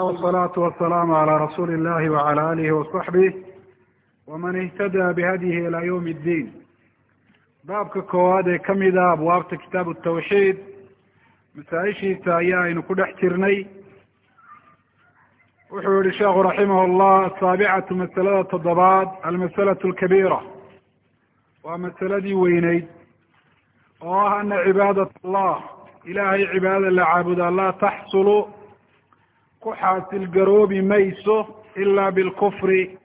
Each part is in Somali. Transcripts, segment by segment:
wsalaatu wasalaamu calaa rasuuli illahi wacala alihi wasaxbih waman ihtadaa bihadyihi ilaa yawmi iddiin baabka koowaad ee ka mid ah abwaabta kitaabu tawxiid masaa-ishiisa ayaa aynu ku dhex jirnay wuxuu yihi sheekhu raximah llah asaabicatu masalada toddobaad almasalatu alkabiira waa masaladii weyneyd oo ah ana cibaadat allah ilaahay cibaadada la ku xaasil garoobi mayso ilaa bilkufri.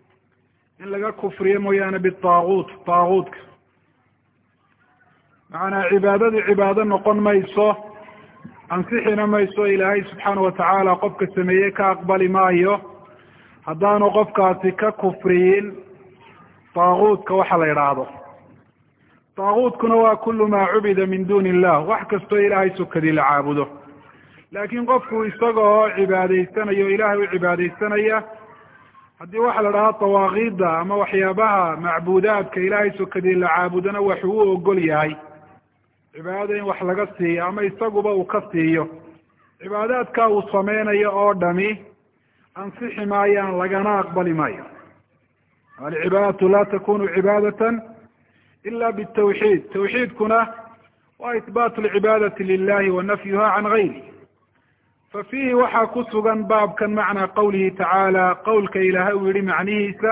In laga kufriyo mooyaane bitaaguut taaguutka macanaa cibaadadu cibaado noqon mayso ansixina mayso ilaahay subxaana watacaala qofka sameeye ka aqbali maayo. Haddaanu qofkaasi ka kufriyin taaguutka waxa la idhaahdo taaguutkuna waa kulu maa cubida min duni illah. Wax kastoo ilaahay sokadii la caabudo laakiin qofku isaga oo cibaadaysanayo ilaahay u cibaadaysanaya haddii waxa la dhahaa dawaaqiida ama waxyaabaha macbuudaadka ilaahay sokadii la caabudana waxuu u ogol yahay. Cibaadada in wax laga siiyo ama isaguba uu ka siiyo. Cibaadaadka uu sameynayo oo dhami ansixi maayaan lagana aqbali maayo. Alcibaadatu laa takunu cibaadatan ila bitawxiid tawxiidkuna waa ihbaatu lcibaadati lilahi wa nafyuha can gayri fa fiihi waxaa ku sugan baabkan macnaa qawlihi tacaala qowlka ilaahay uu yihi macnihiisa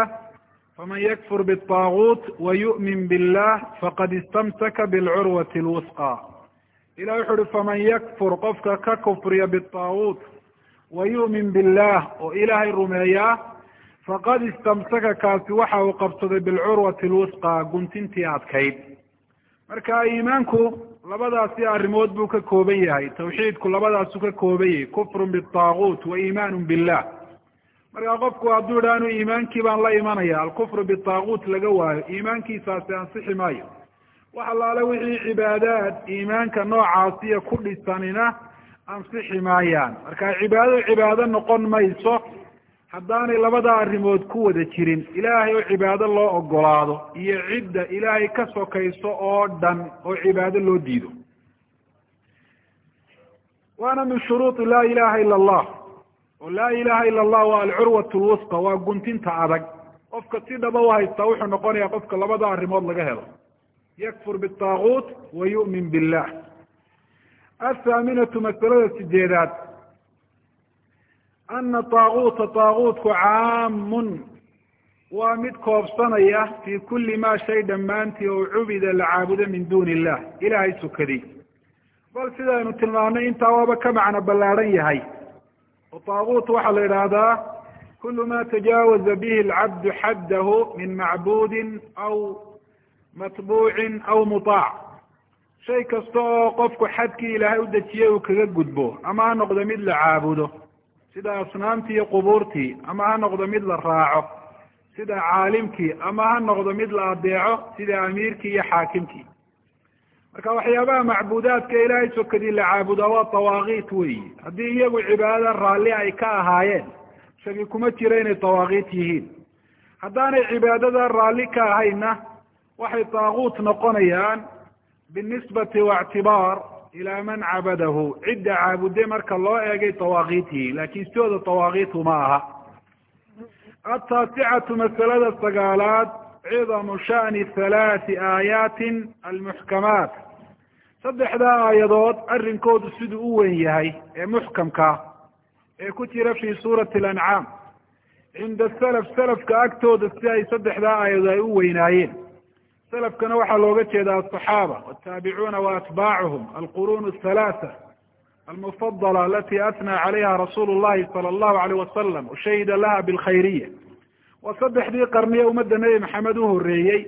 faman yakfur biطaaguut wayu'min billah faqad istamsaka bilcurwati lwusqa ilah wuxu uhi faman yakfur qofka ka kufriya bitaaguut wayu'min billah oo ilaahay rumeeyaa faqad istamsaka kaasi waxa uu qabsaday bilcurwati lwusqa guntintii adkayd marka iimaanku labadaasi arrimood buu ka kooban yahay. Tawxiidku labadaasu ka kooban yahay. Kufrun bitaaguut wa iimaanun billah. Markaa qofku hadduu idhaanu iimaankii baan la imanaya alkufru bitaaguut laga waayo. Iimaankiisaasi ansixi maayo. Wax allaale wixii cibaadaad iimaanka noocaasiya ku dhisanina ansixi maayaan. Marka cibaadadu cibaado noqon mayso haddaanay labada arrimood ku wada jirin ilaahay oo cibaado loo ogolaado iyo cidda ilaahay ka sokayso oo dhan oo cibaado loo diido. Waana min shuruudi laa ilaha ila allah. Oo laa ilaha ila allah waa alcurwat lwusqa waa guntinta adag. Qofka si dhaba u haystaa wuxuu noqonaya qofka labada arrimood laga helo. Yakfur bitaaguut wa yu'min billah. Athaaminatu masalada sideedaad ana taaguuta taaguutku caamun waa mid koobsanaya fi kuli ma shay dhammaantii oo cubida la caabudo min duni illah. Ilahay sukadi. Bal sidaynu tilmaamnay intaa waaba ka macno ballaadhan yahay. Oo taaguut waxaa la yidhaahdaa kulu ma tajaawaza bihi alcabdu xaddahu min macbudin aw matbuucin aw mutaac. Shay kasta oo qofku xadkii ilaahay u dejiyey uu kaga gudbo ama ha noqdo mid la caabudo sida asnaamtii iyo qubuurtii ama ha noqdo mid la raaco sida caalimkii ama ha noqdo mid la adeeco sida amiirkii iyo xaakimkii marka waxyaabaha macbuudaadka ilaahay sokadii la caabudaa waa dawaaqiit weyi haddii iyagu cibaadada raalli ay ka ahaayeen shagi kuma jiro inay dawaaqiit yihiin. Haddaanay cibaadada raalli ka ahayna waxay daaguut noqonayaan binisbati waictibaar ilaa man cabadahu. Cidda caabude marka loo eegay dawaaqiitihi laakin sidooda dawaaqiitu ma aha. Ataasicatu masalada sagaalaad cidamu sha'ni halaati aayaatin almuxkamaat. Saddexdaa aayadood arrinkoodu siduu u weyn yahay ee muxkamka ee ku jira fi suurati alancaam. Cinda salaf salafka agtooda si ay saddexdaa aayadood ay u weynaayeen selafkana waxaa looga jeeda asaxaaba wataabicuna waatbaacuhum alquruun athalaatha almufadala alati atnaa calayha rasuulu llahi sala allahu aleyh wasalam ushahida laha bilkhayriya. Waa saddexdii qarniye ummadda nebi maxamed u horeeyey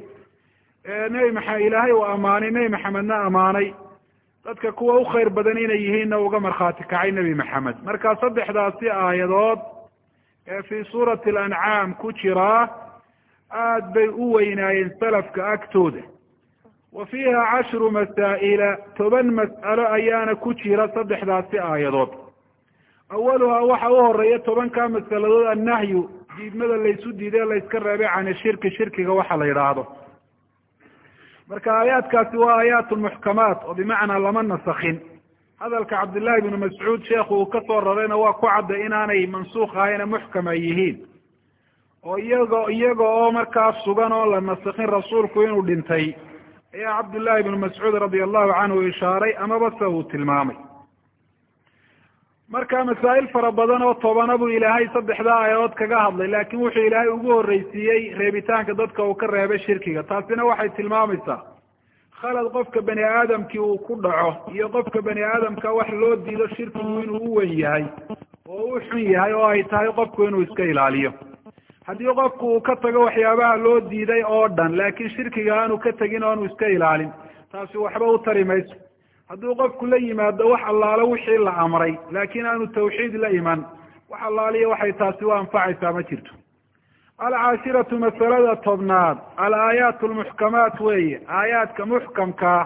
ee nebi maxa ilaahay u amaanay nebi maxamedna amaanay dadka kuwa u khayr badan inay yihiinna uga markhaati kacay nebi maxamed. Marka saddexdaasi aayadood ee fii suurati alancaam ku jiraa aad bay u weynaayeen salafka agtooda. Wa fiiha cashru masaa'ila toban mas'alo ayaana ku jira saddexdaasi aayadood. Awaluhaa waxa u horreeya tobankaa masaladood annahyu diidmada laysu diiday layska reebay can shirki shirkiga waxa la yidhaahdo. Marka aayaadkaasi waa aayaat muxkamaat oo bimacnaa lama nasakin hadalka cabdillahi bnu mascuud sheekhu uu ka soo rarayna waa ku cadday inaanay mansuukh ahayna muxkam ay yihiin oo iyago iyaga oo markaa sugan oo la nasakin rasuulku inuu dhintay ayaa cabdullahi bnu mascuud radia allahu canhu ishaaray amaba se uu tilmaamay. Marka masaa'il fara badan oo tobana buu ilaahay saddexdaa aayadood kaga hadlay laakiin wuxuu ilaahay ugu horreysiiyey reebitaanka dadka uu ka reebay shirkiga. Taasina waxay tilmaamaysaa khalad qofka bani aadamkii uu ku dhaco iyo qofka bani aadamka wax loo diido shirkigu inuu u wen yahay oo u xun yahay oo ay tahay qofku inuu iska ilaaliyo haddii qofku uu ka tago waxyaabaha loo diiday oo dhan laakiin shirkiga aanu ka tegin o aanu iska ilaalin taasi waxba u tari mayso. Hadduu qofku la yimaado wax allaalo wixii la amray laakiin aanu tawxiid la iman wax allaaliya waxay taasi u anfacaysaa ma jirto. Alcaashiratu masalada tobnaad alaayaat lmuxkamaat weeye aayaadka muxkamkaa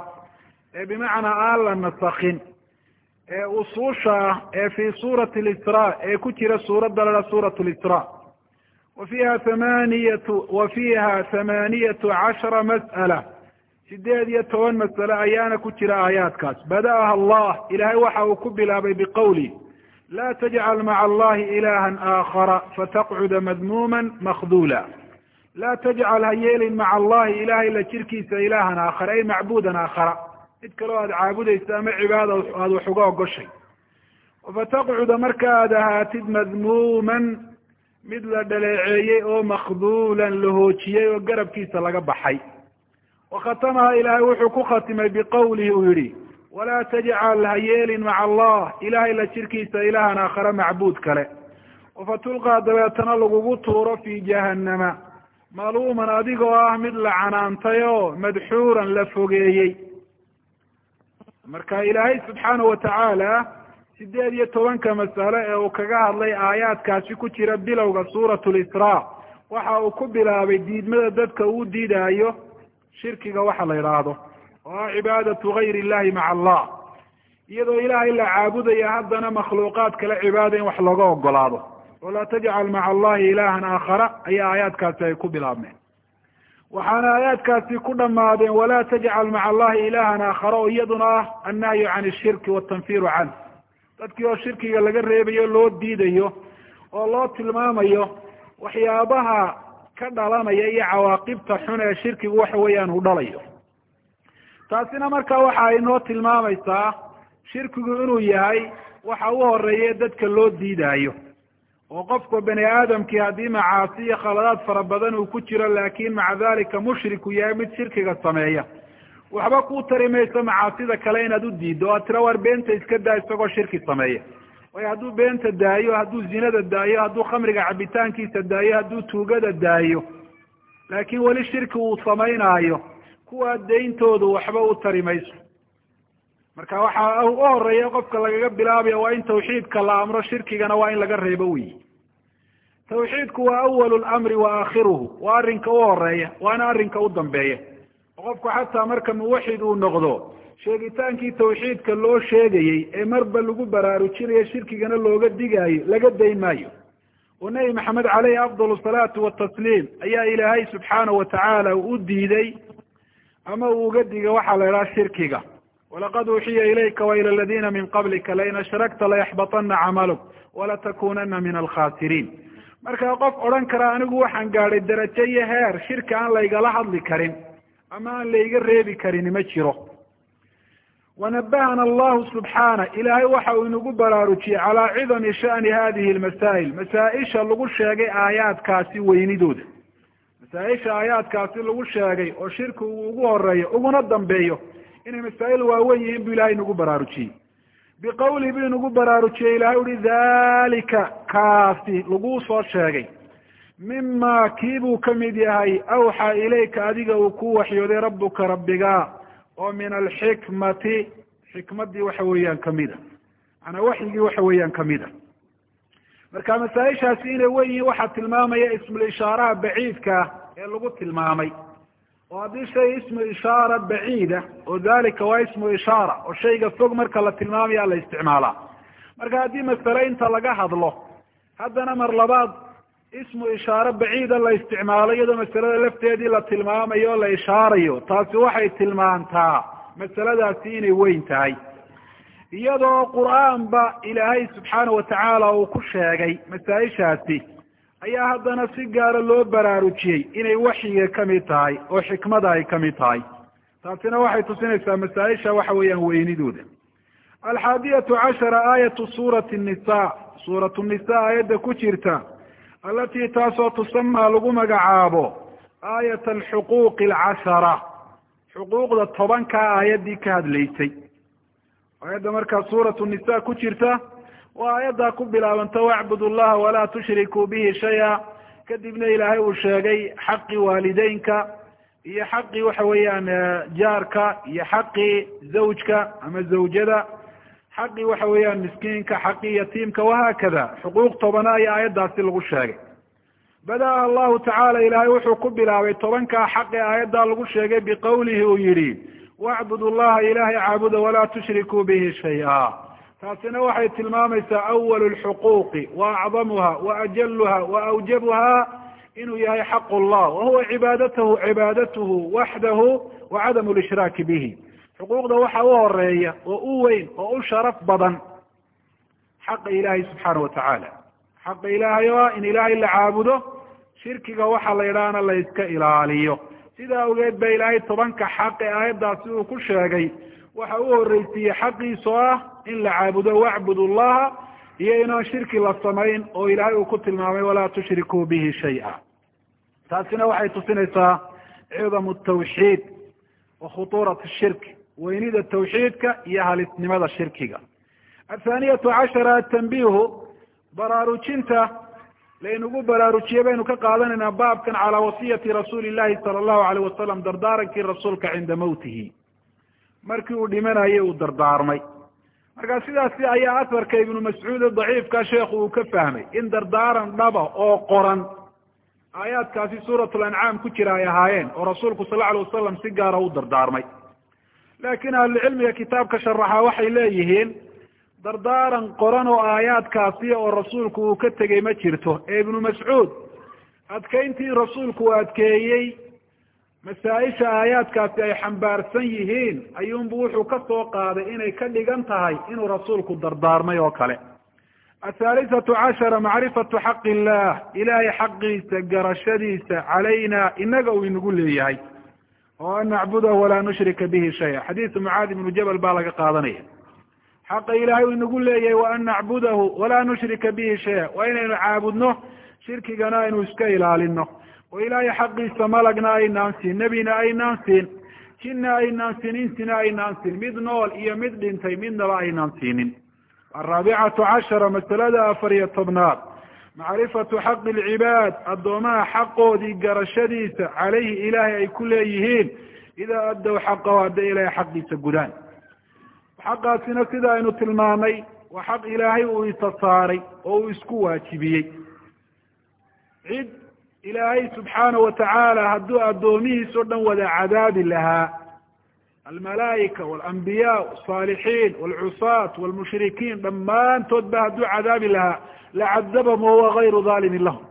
ee bimacnaa aan la nasakin ee usuusha ah ee fii suurati lisra ee ku jira suuradda ladha suurat lisra wa fiiha thamaniyatu wa fiiha thamaaniyatu cashara mas'ala sideed iyo toban masale ayaana ku jira aayaadkaas bada'aha allah ilahay waxa uu ku bilaabay biqowli la tajcal maca allahi ilaha aakhara fataqcuda madmuuma makdula laa tajcal ha yeelin maca allahi ilahay la jirkiisa ilahan aakhara ay macbuudan aakhara mid kaloo aada caabudaysa ama cibaada aada wax uga ogoshay fataqcuda marka aad ahaatid madmuuman mid la dhaleeceeyey oo makduulan la hoojiyey oo garabkiisa laga baxay. Wakhatamaha ilaahay wuxuu ku khatimay biqowlihi uu yihi walaa tajcal ha yeelin maca allah. Ilahay la jirkiisa ilahan aakhare macbuud kale. Fatulqaa dabeetana lagugu tuuro fi jahannama. Maluuman adigoo ah mid la canaantay oo madxuuran la fogeeyey. Marka ilaahay subxaana watacaala sideed iyo tobanka masale ee uu kaga hadlay aayaadkaasi ku jira bilowga suurat lisra waxa uu ku bilaabay diidmada dadka uu diidaayo shirkiga waxa la yidhaahdo oo ah cibaadatu gayr illahi maca allah. Iyadoo ilaahay la caabudaya haddana makhluuqaad kale cibaada in wax looga ogolaado walaa tajcal maca allahi ilahan aakhara ayaa aayaadkaasi ay ku bilaabmeen. Waxaana aayaadkaasi ku dhamaadeen walaa tajcal maca allahi ilahan aakhara oo iyaduna ah annahyu can ishirki watanfiru canh dadkii oo shirkiga laga reebayo loo diidayo oo loo tilmaamayo waxyaabaha ka dhalanaya iyo cawaaqibta xun ee shirkigu waxa weeyaan uu dhalayo. Taasina marka waxa ay noo tilmaamaysaa shirkigu inuu yahay waxa u horeeye dadka loo diidaayo. Oo qofka bani aadamkii haddii macaasi iyo khaladaad fara badan uu ku jiro laakin maca dalika mushriku yahay mid shirkiga sameeya waxba ku tari mayso macaasida kale inaad u diiddo aad tira waar beenta iska daa isagoo shirki sameeya. Waayo hadduu beenta daayo hadduu zinada daayo hadduu khamriga cabitaankiisa daayo hadduu tuugada daayo. Laakin weli shirki uu samaynaayo. Kuwaa dayntoodu waxba u tari mayso marka waxa u horreeya qofka lagaga bilaabaya waa in tawxiidka la amro shirkigana waa in laga reebo wey tawxiidku waa awalu lamri wa aakhiruhu waa arrinka u horreeya waana arrinka u dambeeya qofku xataa marka muwaxid uu noqdo sheegitaankii tawxiidka loo sheegayey ee marba lagu baraarujinayo shirkigana looga digaayo laga dayn maayo oo nebi maxamed caleyhi afdal salaatu watasliim ayaa ilaahay subxaana watacaala u diiday ama uu uga diga waxaa la idhaha shirkiga. Walaqad uuxiya ilayka waila aladina min qablika lain ashrakta layaxbatana camaluk walatakunana min alkhasiriin marka qof odhan kara anigu waxaan gaadhay darajo iyo heer shirka aan laygala hadli karin ama aan layga reebi karini ma jiro. wanabahana allahu subxaana ilaahay waxa uu inagu baraarujiyey calaa cidami shani hadihi lmasaa'il masaa-isha lagu sheegay aayaadkaasi weynidooda masaa-isha aayaadkaasi lagu sheegay oo shirki uu ugu horeeyo uguna dambeeyo inay masaa'il waaweyn yihiin bu ilahay inagu baraarujiyey biqawli bu inagu baraarujiyey ilahay uhi dalika kaasi laguu soo sheegay mima kii buu ka mid yahay awxaa ilayka adiga uu ku waxyooday rabuka rabbiga oo min alxikmati xikmadii waxa weeyaan kamida manaa waxyigii waxa weeyaan kamida marka masaa-ishaasi inay wen yihiin waxaa tilmaamaya ismul ishaaraha baciidkaa ee lagu tilmaamay. Oo haddii shay ismu ishaara baciida oo dalika waa ismu ishaara oo shayga fog marka la tilmaamaya la isticmaalaa. Marka haddii masale inta laga hadlo haddana mar labaad ismu ishaare baciida la isticmaalo iyadoo masalada lafteedii la tilmaamayo o la ishaarayo. Taasi waxay tilmaantaa masaladaasi inay weyn tahay. Iyadoo qur'aanba ilaahay subxaana watacaala uu ku sheegay masaa-ishaasi ayaa haddana si gaara loo baraarujiyey inay waxyiga ka mid tahay oo xikmada ay ka mid tahay. Taasina waxay tusinaysaa masaa-isha waxa weeyaan weynidooda. Alxaadiyatu cashara aayatu suurati nisa suuratu nisa aayadda ku jirta alatii taasoo tusamaa lagu magacaabo aayat alxuquuqi alcashara. Xuquuqda tobankaa aayaddii ka hadlaysay. Aayadda markaa suuratu nisa ku jirta waa aayaddaa ku bilaabanta wacbud llaha walaa tushrikuu bihi shaya. Kadibna ilaahay uu sheegay xaqii waalideynka iyo xaqii waxa weeyaan jaarka iyo xaqii zawjka ama zawjada xaqii waxa weeyaan miskiinka xaqii yatiimka wahaakada xuquuq tobana ayaa aayaddaasi lagu sheegay. Bada-a allahu tacaala ilaahay wuxuu ku bilaabay tobankaa xaqi aayaddaa lagu sheegay biqowlihi uu yidhi wacbud llaha ilaahay caabuda walaa tushrikuu bihi shay-a. Taasina waxay tilmaamaysaa awal lxuquuqi wa acdamuha wa ajaluha wa awjabuha inuu yahay xaq llah wahuwa cibaadatahu cibaadatuhu waxdahu wa cadamu lishraaki bihi xuquuqda waxa u horreeya oo u weyn oo u sharaf badan xaqa ilaahay subxaana watacaala xaqa ilaahay oo ah in ilaahay la caabudo shirkiga waxa la yidhaahna la iska ilaaliyo. Sidaa awgeed ba ilaahay tobanka xaqe aayaddaasi uu ku sheegay waxa u horreysiiyey xaqiisa oo ah in la caabudo wacbud llaha iyo inaan shirki la samayn oo ilaahay uu ku tilmaamay walaa tushrikuu bihi shay-a taasina waxay tusinaysaa cidamu tawxiid wa khutuurat shirk weynida tawxiidka iyo halisnimada shirkiga. Athaaniyatu cashara atanbihu baraarujinta laynagu baraarujiye baynu ka qaadanaynaa baabkan calaa wasiyati rasuuli llahi sala allahu alayh wasalam dardaarankii rasuulka cinda mawtihi. Markii uu dhimanayay uu dardaarmay. Marka sidaasi ayaa asarka ibnu mascuud daciifka sheekhu uu ka fahmay. In dardaaran dhaba oo qoran aayaadkaasi suurat lancaam ku jira ay ahaayeen oo rasuulku sal alay wasalam si gaara u dardaarmay laakiin ahlucilmiga kitaabka sharaxa waxay leeyihiin dardaaran qoran oo aayaadkaasi oo rasuulku uu ka tegey ma jirto. Ee ibnu mascuud adkeyntii rasuulku uu adkeeyey masaa-isha aayaadkaasi ay xambaarsan yihiin ayuunbu wuxuu ka soo qaaday inay ka dhigan tahay inuu rasuulku dardaarmay oo kale. Athaalisatu cashara macrifatu xaqi illah ilaahay xaqiisa garashadiisa calayna inaga uu inagu leeyahay oo an nacbudahu walaa nushrika bihi shaya. Xadiisu mucaadi ibnu jabal baa laga qaadanaya. Xaqa ilaahay uu inagu leeyahay wa an nacbudahu walaa nushrika bihi shaya. Waa inaynu caabudno shirkigana aynu iska ilaalino oo ilaahay xaqiisa malagna aynaan siin nebina aynaan siin jinna aynaan siin insina aynaan siin. Mid nool iyo mid dhintay midnaba aynaan siinin. Araabicatu cashara masalada afar iyo tobnaad macrifatu xaqi alcibaad addoomaha xaqoodii garashadiisa calayhi ilaahay ay ku leeyihiin. Idaa addow xaqahu hadday ilaahay xaqiisa gudaan. Xaqaasina sida aynu tilmaamay waa xaq ilaahay uu isa saaray oo uu isku waajibiyey. Cid ilaahay subxaana watacaala hadduu addoomihiis o dhan wada cadaabi lahaa almalaa'ika walambiyaa alsaalixiin walcusaat walmushrikiin dhammaantood ba hadduu cadaabi lahaa lacadabahum wahuwa gayru dhaalimin lahum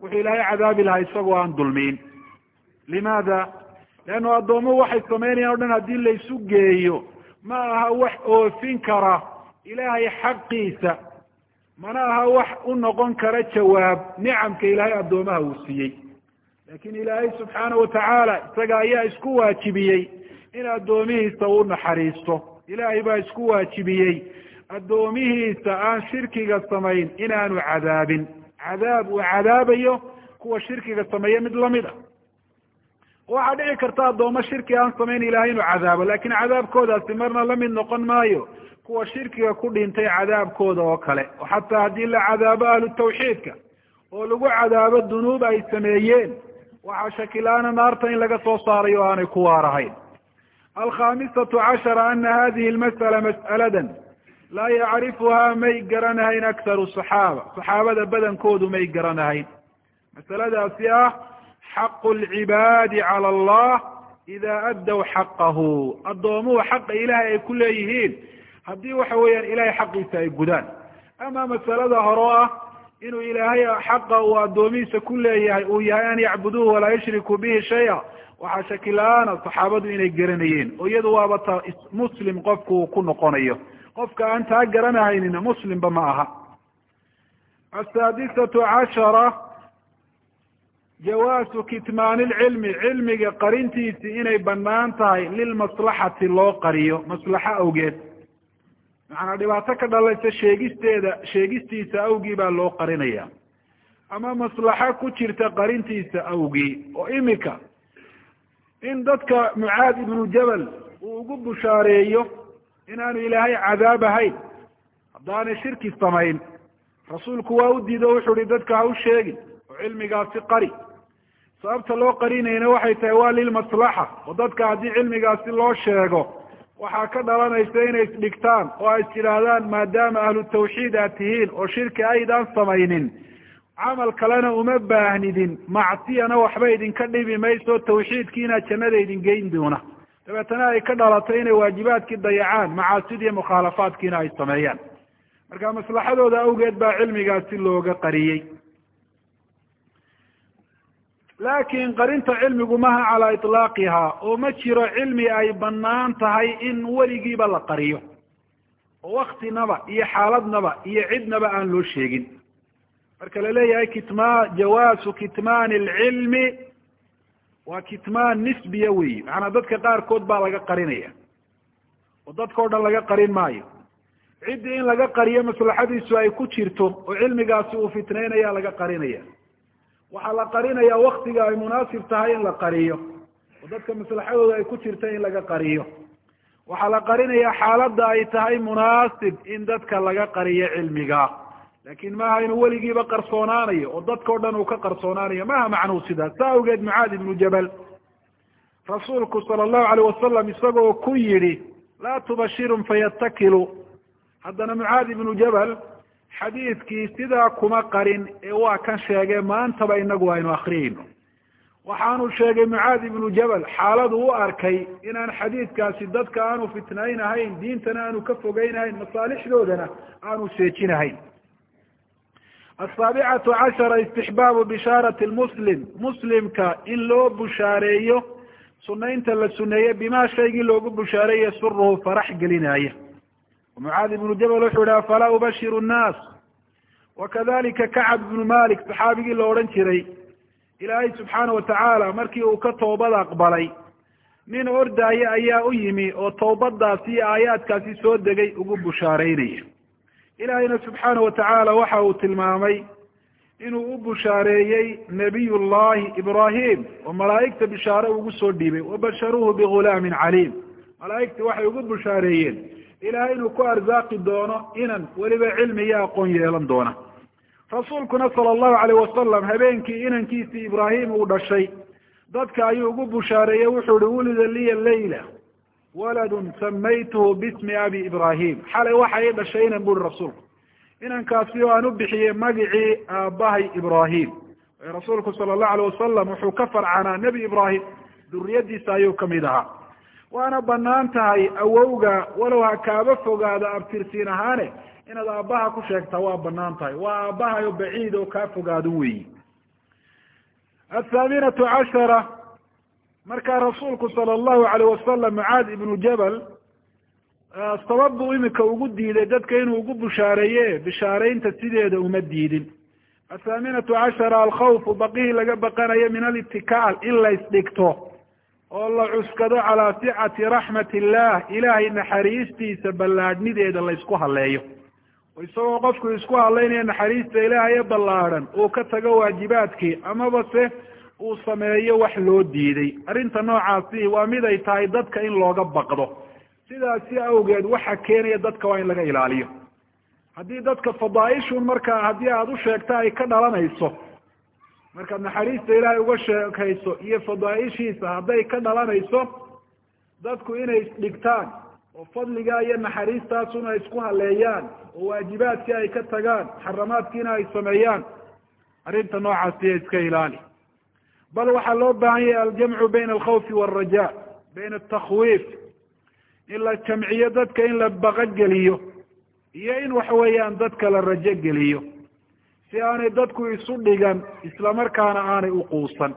wuxuu ilaahay cadaabi lahaa isagoo aan dulmiin limaada leannu addoomuhu waxay samaynayaan o dhan haddii laysu geeyo ma aha wax oofin kara ilaahay xaqiisa mana aha wax u noqon kara jawaab nicamka ilaahay addoomaha uu siiyey laakiin ilaahay subxaana watacaala isaga ayaa isku waajibiyey in addoomihiisa uu naxariisto. Ilaahay baa isku waajibiyey. Addoomihiisa aan shirkiga samayn inaanu cadaabin. Cadaab uu cadaabayo kuwa shirkiga sameeya mid la mid a waxaa dhici karta addoommo shirki aan samayn ilahay inuu cadaabo laakiin cadaabkoodaasi marna la mid noqon maayo. Kuwa shirkiga ku dhintay cadaabkooda oo kale. Oo xataa haddii la cadaabo ahlu tawxiidka oo lagu cadaabo dunuub ay sameeyeen waxaa shakilaana naarta in laga soo saarayo aanay ku waarahayn alkhamisatu cashara ana hadihi lmas'ala mas'aladan laa yacrifuhaa may garanahayn akharu saxaaba saxaabada badankoodu may garanahayn masaladaasi ah xaqu lcibaadi cala allah ida addow xaqahu addoomuhu xaqa ilaahay ay ku leeyihiin haddii waxa weeyaan ilahay xaqiisa ay gudaan ama masalada hore ah inuu ilaahay xaqa uu addoomihiisa ku leeyahay uu yahay an yacbuduuhu walaa yushrikuu bihi shaya. Waxaa shaki la'aana saxaabadu inay garanayeen oo iyadu waaba ta muslim qofku uu ku noqonayo. Qofka aan taa garanahaynina muslimba ma aha. Asaadisatu cashara jawaasu kitmaani lcilmi cilmiga qarintiisi inay bannaan tahay lilmaslaxati loo qariyo maslaxo awgeed macanaa dhibaato ka dhalaysa sheegisteeda sheegistiisa awgii baa loo qarinaya. Ama maslaxo ku jirta qarintiisa awgii oo imika in dadka mucaad ibnu jabal uu ugu bushaareeyo inaanu ilaahay cadaab ahayn haddaanay shirki samayn rasuulku waa u diido wuxu uhi dadka ha u sheegin oo cilmigaasi qari. Sababta loo qarinayna waxay tahay waa lilmaslaxa oo dadka haddii cilmigaasi loo sheego waxaa ka dhalanaysa inay isdhigtaan oo ay istidhaahdaan maadaama ahlu tawxiid aad tihiin oo shirki aydaan samaynin. Camal kalena uma baahnidin. Macsiyana waxba idinka dhibi mayso tawxiidkiina jannada idin geyn doona. Dabeetana ay ka dhalato inay waajibaadkii dayacaan macaasidiiyo mukhaalafaadkiina ay sameeyaan. Marka maslaxadooda awgeed baa cilmigaasi looga qariyey laakiin qarinta cilmigu maha calaa itlaaqiha oo ma jiro cilmi ay bannaan tahay in weligiiba la qariyo. Oo waktinaba iyo xaaladnaba iyo cidnaba aan loo sheegin. Marka la leeyahay kitma jawaasu kitmaani alcilmi waa kitmaan nisbiya weyi macanaa dadka qaarkood baa laga qarinaya. Oo dadka dhan laga qarin maayo. Ciddii in laga qariyo maslaxadiisu ay ku jirto oo cilmigaasi uu fitnaynaya laga qarinaya waxaa la qarinaya waktiga ay munaasib tahay in la qariyo. Oo dadka maslaxadooda ay ku jirta in laga qariyo. Waxaa la qarinaya xaaladda ay tahay munaasib in dadka laga qariyo cilmiga. Lakin maaha inuu weligiiba qarsoonaanayo oo dadka o dhan uu ka qarsoonaanayo maha macnuu sidaas saa awgeed mucaad ibnu jabal rasuulku sala allahu alayh wasalam isagoo ku yidhi laa tubashirun fayatakilu haddana mucaad ibnu jabal xadiidkii sidaa kuma qarin ee waa kan sheege maantaba inagu aynu akriyayno waxaanu sheegay mucaad ibnu jabal xaaladu u arkay inaan xadiidkaasi dadka aanu fitnaynahayn diintana aanu ka fogeynahayn masaalixdoodana aanu seejinahayn. Asaabicatu cashara istixbaabu bishaarati lmuslim muslimka in loo bushaareeyo sunaynta la suneeye bimaa shaygii loogu bushaareeye suruhu farax gelinaya mucaad ibnu jabal wuxuu yihi afalaa ubashiru nnaas wakadalika kacab ibnu malik saxaabigii la odhan jiray ilaahay subxaana watacaala markii uu ka toobad aqbalay nin ordaaye ayaa u yimi oo towbadaasi iyo aayaadkaasi soo degay ugu bushaareynaya ilaahayna subxaana watacaala waxa uu tilmaamay inuu u bushaareeyey nabiy llahi ibrahim oo malaa'igta bishaare ugu soo dhiibay wabasharuuhu bigulaamin caliim malaa'igta waxay ugu bushaareeyeen ilahay inuu ku arsaaqi doono inan weliba cilmi iyo aqoon yeelan doona. Rasuulkuna sala allahu alayh wasalam habeenkii inankiisii ibraahim uu dhashay dadka ayuu ugu bushaareeyey wuxuu ihi wulida liya leyla waladun samaytuhu bismi abi ibrahim xalay waxa ii dhashay inan buri rasuulku inankaasi oo aan u bixiyey magicii aabbahay ibrahim rasuulku sala allahu alayh wasalam wuxuu ka farcanaa nebi ibraahim duriyadiisa ayuu ka mid ahaa waana bannaan tahay awowga walow ha kaaba fogaado abtirsiin ahaane inaad aabbaha ku sheegtaa waa bannaan tahay. Waa aabbahayo baciid oo kaa fogaado weyi athaaminatu cashara markaa rasuulku sala allahu alayh wasalam mucaad ibnu jabal sabab buu imika ugu diiday dadka inuu ugu bushaareeye bishaaraynta sideeda uma diidin. Athaaminatu cashara alkhawfu baqihii laga baqanayo min alitikaal in la isdhigto oo la cuskado calaa sicati raxmat illah ilaahay naxariistiisa ballaadhnideeda la isku haleeyo oo isagoo qofku isku hadlaynaya naxariista ilaahaye ballaadhan uu ka tago waajibaadkii amaba se uu sameeyo wax loo diiday. Arrinta noocaasi waa mid ay tahay dadka in looga baqdo. Sidaasi awgeed waxa keenaya dadka waa in laga ilaaliyo. Haddii dadka fadaaishun markaa haddii aada u sheegta ay ka dhalanayso markaad naxariista ilaahay uga sheekayso iyo fadaaishiisa hadday ka dhalanayso dadku inay isdhigtaan oo fadligaa iyo naxariistaasuna isku haleeyaan oo waajibaadkii ay ka tagaan xaramaadkiina ay sameeyaan arrinta noocaasiya iska ilaali. Bal waxaa loo baahan yahay aljamcu bayna alkhawfi waalraja bayna atakhwiif in la jamciyo dadka in la baqogeliyo iyo in waxa weeyaan dadka la rajo geliyo si aanay dadku isu dhigan islamarkaana aanay uquusan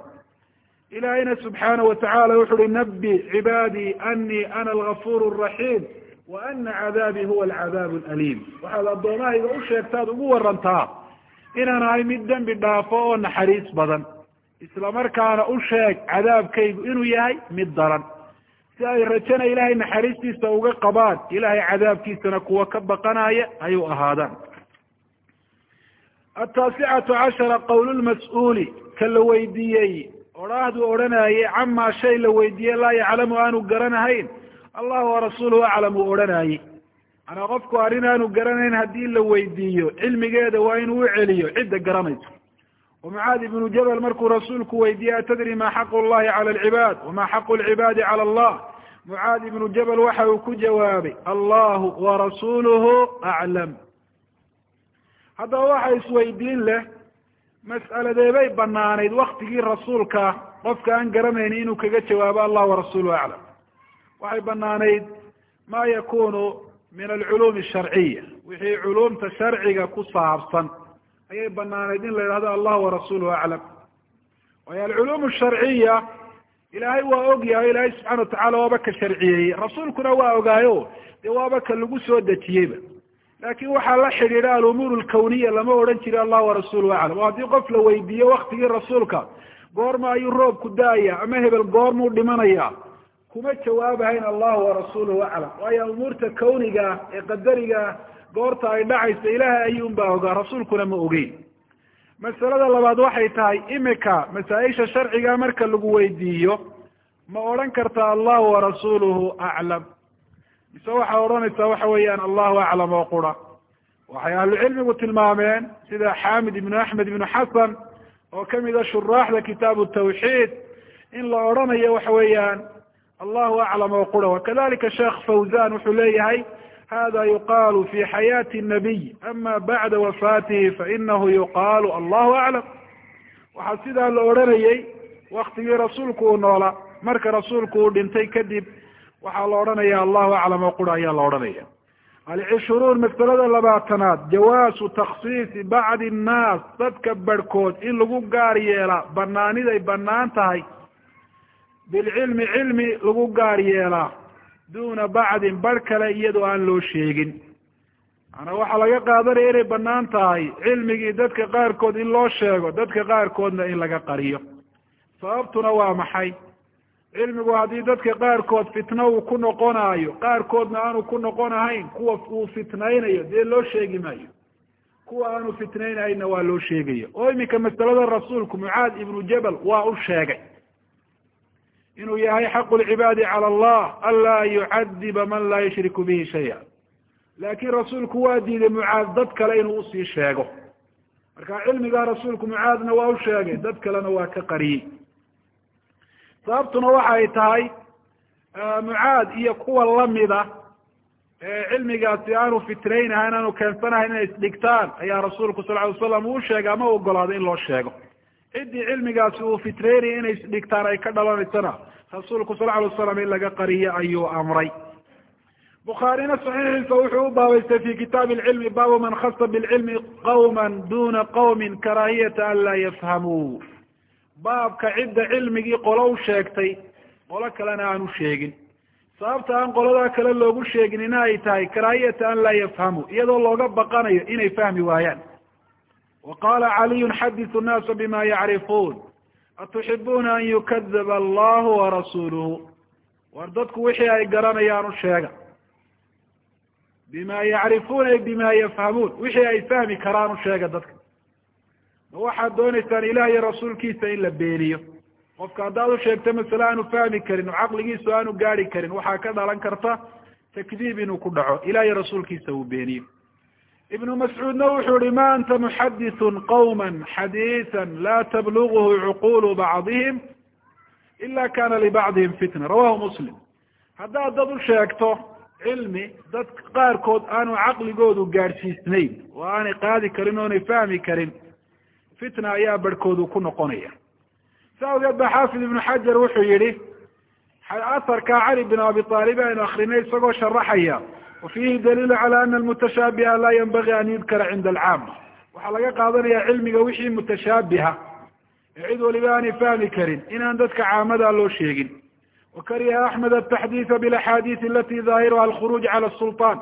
ilaahayna subxaana watacaala wuxu uhi nabi cibaadii anii ana algafuur raxiim wa ana cadaabii huwa alcadaab alaliim. Waxaad addoomahayga u sheegtaad ugu warantaa inaan ahay mid dembi dhaafo oo naxariis badan. Isla markaana u sheeg cadaabkaygu inuu yahay mid daran. Si ay rajana ilaahay naxariistiisa uga qabaan ilaahay cadaabkiisana kuwa ka baqanaya ayuu ahaadaan ataasicatu cashara qowl lmas-uuli ka la weydiiyey odhaahdu odhanayay camaa shay la weydiiye laa yaclamu aanu garanahayn allahu warasuuluhu aclam uu odhanayey manaa qofku arrin aanu garanayn haddii la weydiiyo cilmigeeda waa inuu u celiyo cidda garanayso wa mucaad ibnu jabal markuu rasuulku weydiiyey atadri ma xaqu llahi cala alcibaad wama xaqu lcibaadi cala allah mucaad ibnu jabal waxa uu ku jawaabay allahu warasuuluhu aclam haddaba waxa isweydiin leh mas'aladeebay banaanayd waktigii rasuulka. Qofka aan garanayni inuu kaga jawaabo allah warasuuluhu aclam waxay banaanayd ma yakunu min alculuumi asharciya wixii culuumta sharciga ku saabsan. Ayay banaanayd in la yidhahdo allah warasuuluhu aclam waayo alculuum asharciya ilaahay waa og yahay ilaahay subxana watacala waaba ka sharciyeeyey rasuulkuna waa ogaayo dee waaba ka lagu soo dejiyeyba laakin waxaa la xidhiidha alumuur alkawniya lama odhan jiri allah warasuuluhu aclam. Oo haddii qof la weydiiyo waktigii rasuulka goorma ayuu roobku da'aya ama hebel goormuu dhimanaya kuma jawaabahayn allahu warasuuluhu aclam. Waayo umuurta kawniga ee qadariga goorta ay dhacayso ilaahay ayuun baa ogaa rasuulkuna ma ogeyn. Masalada labaad waxay tahay imika masaa-isha sharciga marka lagu weydiiyo ma odhan karta allahu warasuuluhu aclam mise waxaa odhanaysaa waxa weeyaan allahu aclam oo qura. Waxay ahlucilmigu tilmaameen sida xamid ibnu axmed ibnu xasan oo ka mid a shuraaxda kitaabu tawxiid in la odhanayo waxa weeyaan allahu aclam oo qura. Wakadalika sheekh fawzan wuxuu leeyahay hada yuqalu fi xayaati الnabiy ama bacda wafaatihi fainahu yuqaalu allahu aclam waxaa sidaa la odhanayey waktigii rasuulku uu noolaa marka rasuulku uu dhintay kadib waxaa la odhanaya allahu aclam oo qura ayaa la odhanaya. Alcishruun masalada labaatanaad jawaasu taksiisi bacdi الnaas dadka barhkood in lagu gaar yeelaa banaaniday bannaan tahay. Bilcilmi cilmi lagu gaar yeelaa duna bacdin bar kale iyadoo aan loo sheegin. Maanaa waxaa laga qaadanaya inay bannaan tahay cilmigii dadka qaarkood in loo sheego dadka qaarkoodna in laga qariyo. Sababtuna waa maxay cilmigu haddii dadka qaarkood fitno uu ku noqonaayo qaarkoodna aanu ku noqon ahayn kuwa uu fitnaynayo dee loo sheegi maayo. Kuwa aanu fitnaynahayna waa loo sheegayo. Oo iminka masalada rasuulku mucaad ibnu jabal waa u sheegay inuu yahay xaqu lcibaadi cala allah anlaa yucadiba man laa yushriku bihi shaya. Laakin rasuulku waa diiday mucaad dad kale inuu u sii sheego. Marka cilmigaa rasuulku mucaadna waa u sheegay dad kalena waa ka qariyey sababtuna waxa ay tahay mucaad iyo kuwa lamida ee cilmigaasi aanu fitnaynahayn aanu keensanahayn inay isdhigtaan ayaa rasuulku sal ly slam uu sheegay ama ogolaaday in loo sheego. Ciddii cilmigaasi uu fitnaynaya inay isdhigtaan ay ka dhalanaysana rasuulku sal alay slam in laga qariyo ayuu amray. Bukhaarina saxiixiisa wuxuu u baabaystay fi kitaabi lcilmi baabu man khasa bilcilmi qawma duna qawmin karaahiyata an laa yafhamuu baabka cidda cilmigii qolo u sheegtay qolo kalena aanu sheegin. Sababta aan qoladaa kale loogu sheegin ina ay tahay karaahiyata an laa yafhamuu iyadoo looga baqanayo inay fahmi waayaan. Wa qala caliyun xadisu nnaasa bima yacrifuun atuxibuuna an yukadaba allahu warasuuluhu war dadku wixii ay garanayaan u sheega. Bima yacrifuuna bima yafhamuun wixii ay fahmi karaan u sheega dadka ma waxaad doonaysaan ilaah rasuulkiisa in la beeniyo qofka haddaad u sheegto masale aanu fahmi karin oo caqligiisu aanu gaari karin waxaa ka dhalan karta takdiib inuu ku dhaco. Ilah rasuulkiisa uu beeniyo ibnu mascuudna wuxuu ihi ma anta muxadithun qawma xadiiثa la tablughu cuqulu bacdihim ila kana libacdihim fitna. Rawahu muslim. Haddaad dad u sheegto cilmi dad qaarkood aanu caqligoodu gaadhsiisnayn oo aanay qaadi karin oonay fahmi karin fitna ayaa barhkoodu ku noqonaya. Sa awgeed ba xaafid ibnu xajar wuxuu yihi aharka cali bin abi aalib aynu akrinay isagoo sharaxaya wafiihi daliilu cala ana almutashaabiha laa yanbagi an yudkara cinda alcaama waxaa laga qaadanaya cilmiga wixii mutashaabiha ee cid waliba aanay fahmi karin inaan dadka caamada loo sheegin. Wakariha axmed ataxdiida bilaxaadiis alati daahiruha alkhuruuj cala sulطaan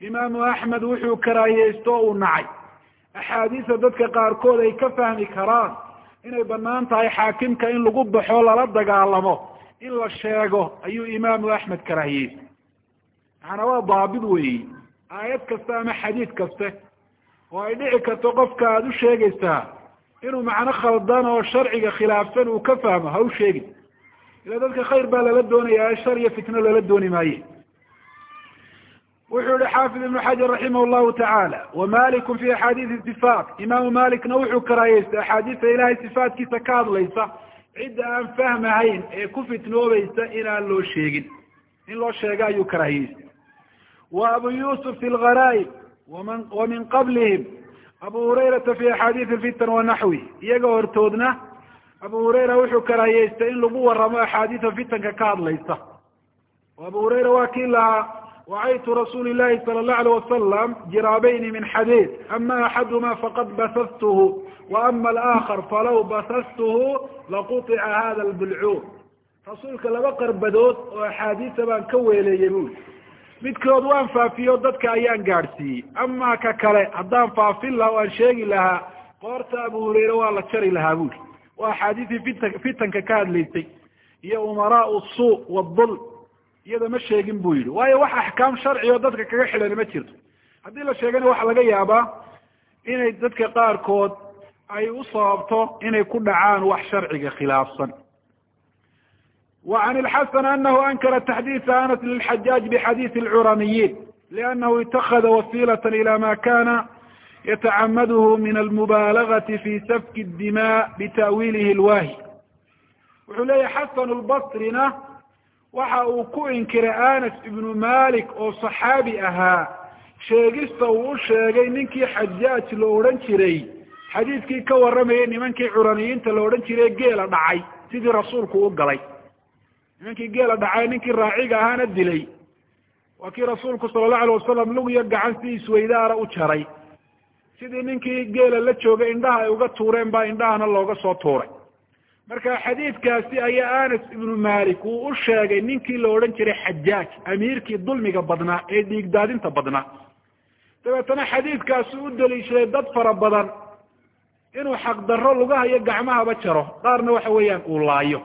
imaamu axmed wuxuu karaahiyeysto o uu nacay axaadiisa dadka qaarkood ay ka fahmi karaan inay bannaan tahay xaakimka in lagu baxo lala dagaalamo in la sheego ayuu imaamu axmed karaahiyeysta macanaa waa daabid weeyi. Aayad kasta ama xadiid kaste oo ay dhici karto qofka aada u sheegaysaa inuu macno khaldan oo sharciga khilaafsan uu ka fahmo ha u sheegin. Ila dadka khayr baa lala doonaya shar iyo fitno lala dooni maaye wuxuu yihi xaafid ibnu xajar raximah llahu tacaala wamaliku fi axaadiisi sifaat imaamu malikna wuxuu karaayeystay axaadiista ilahay sifaatkiisa ka hadlaysa cidda aan fahmahayn ee ku fitnoobaysa inaan loo sheegin in loo sheega ayuu karaahiyeystay wa abu yusuf fi lgharaib waman wa min qablihim abu hurayrata fi axaadiisi lfitan wanaxwi iyaga hortoodna abu hurayra wuxuu karaahiyeystay in lagu waramo axaadiisa fitanka ka hadlaysa abu hurayra waa kii lahaa wacaytu rasuuli llahi sala allahu alayh wasalam jiraabayni min xadiid ama axaduma faqad basastuhu wa ama alaakhar falaw basastuhu laqutica hada lbulcuur rasuulka laba qarbadood oo axaadiisa baan ka weeleeyey buli midkood waan faafiyo dadka ayaan gaadhsiiyey ama ka kale haddaan faafin laha o aan sheegi lahaa qoorta abu hureyre waa la jari lahaa buli waa axaadiisii fita fitanka ka hadlaysay iyo umaraau suu wadul iyada ma sheegin bu yihi waayo wax axkaam sharci oo dadka kaga xidhani ma jirto. Haddii la sheegana waxa laga yaabaa inay dadka qaarkood ay u sababto inay ku dhacaan wax sharciga khilaafsan. Wa can ilxasan anahu ankara taxdiisa anas lilxajaaj bixadiisi alcuraniyiin liannahu itakada wasilata ila ma kana yatacamaduhu min almubaalagati fi safki dima bita'wiilihi lwaahi wuxuu leeyahy xasan lbasrina waxa uu ku inkiray anas ibnu malik oo saxaabi ahaa. Sheegista uu u sheegay ninkii xajaaj la odhan jiray. Xadiidkii ka warramayay nimankii curaniyiinta la odhan jiray geela dhacay. Sidii rasuulku u galay. Nimankii geela dhacay ninkii raaciga ahaana dilay. Waa kii rasuulku sala allahu alay wasalam lugiyo gacan si isweydaara u jaray. Sidii ninkii geela la joogay indhaha ay uga tuureen baa indhahana looga soo tuuray marka xadiidkaasi ayaa anas ibnu malik uu u sheegay ninkii la odhan jiray xajaaj amiirkii dulmiga badnaa ee dhiigdaadinta badnaa. Dabeetana xadiidkaasi u daliishaday dad fara badan inuu xaqdarro lugaha iyo gacmahaba jaro qaarna waxa weeyaan uu laayo.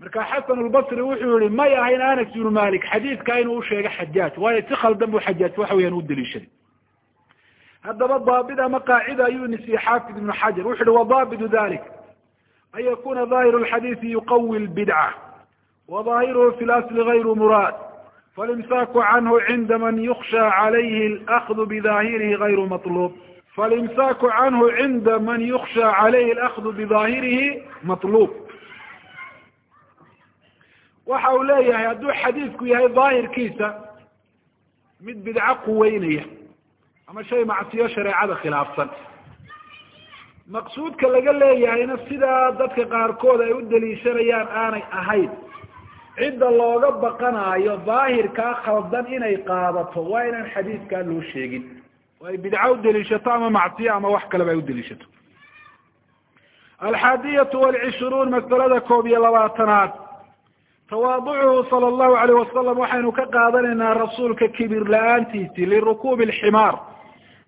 Marka xasan lbasri wuxuu yihi may ahayn anas ibnu malik xadiidka inuu usheegay xajaaj waayo si khaldan buu xajaaj waxa weyaan u daliishaday. Haddaba daabit ama qaacida ayuu nisiyey xaafid ibnu xajar wuxu uhi wadaabitu dalik an yakuna ظahiru اlxadiiثi yuqawi اlbidca وظahiruhu fi اlasli غayru muraad falimsaaku canhu cinda man yuksha عalayhi اlأkhdu bidahirihi غayru maطlub falimsaaku canhu cinda man yuksha عalayhi اlأkhdu bidahirihi maطlub waxa uu leeyahay hadduu xadiidku yahay daahirkiisa mid bidco quweynaya ama shay macsiyo shareecada khilaafsan maqsuudka laga leeyahayna sidaa dadka qaarkood ay u daliishanayaan aanay ahayn. Cidda looga baqanaayo daahirkaa khaldan inay qaadato waa inaan xadiidkaa loo sheegin. Oo ay bidco u daliishato ama macsiyo ama wax kaleba ay u daliishato alxaadiyatu walcishruun masalada koob iyo labaatanaad. Tawaaducuhu sala allahu alayh wasalam waxaynu ka qaadanaynaa rasuulka kibir la'aantiisii lirukuubi alximaar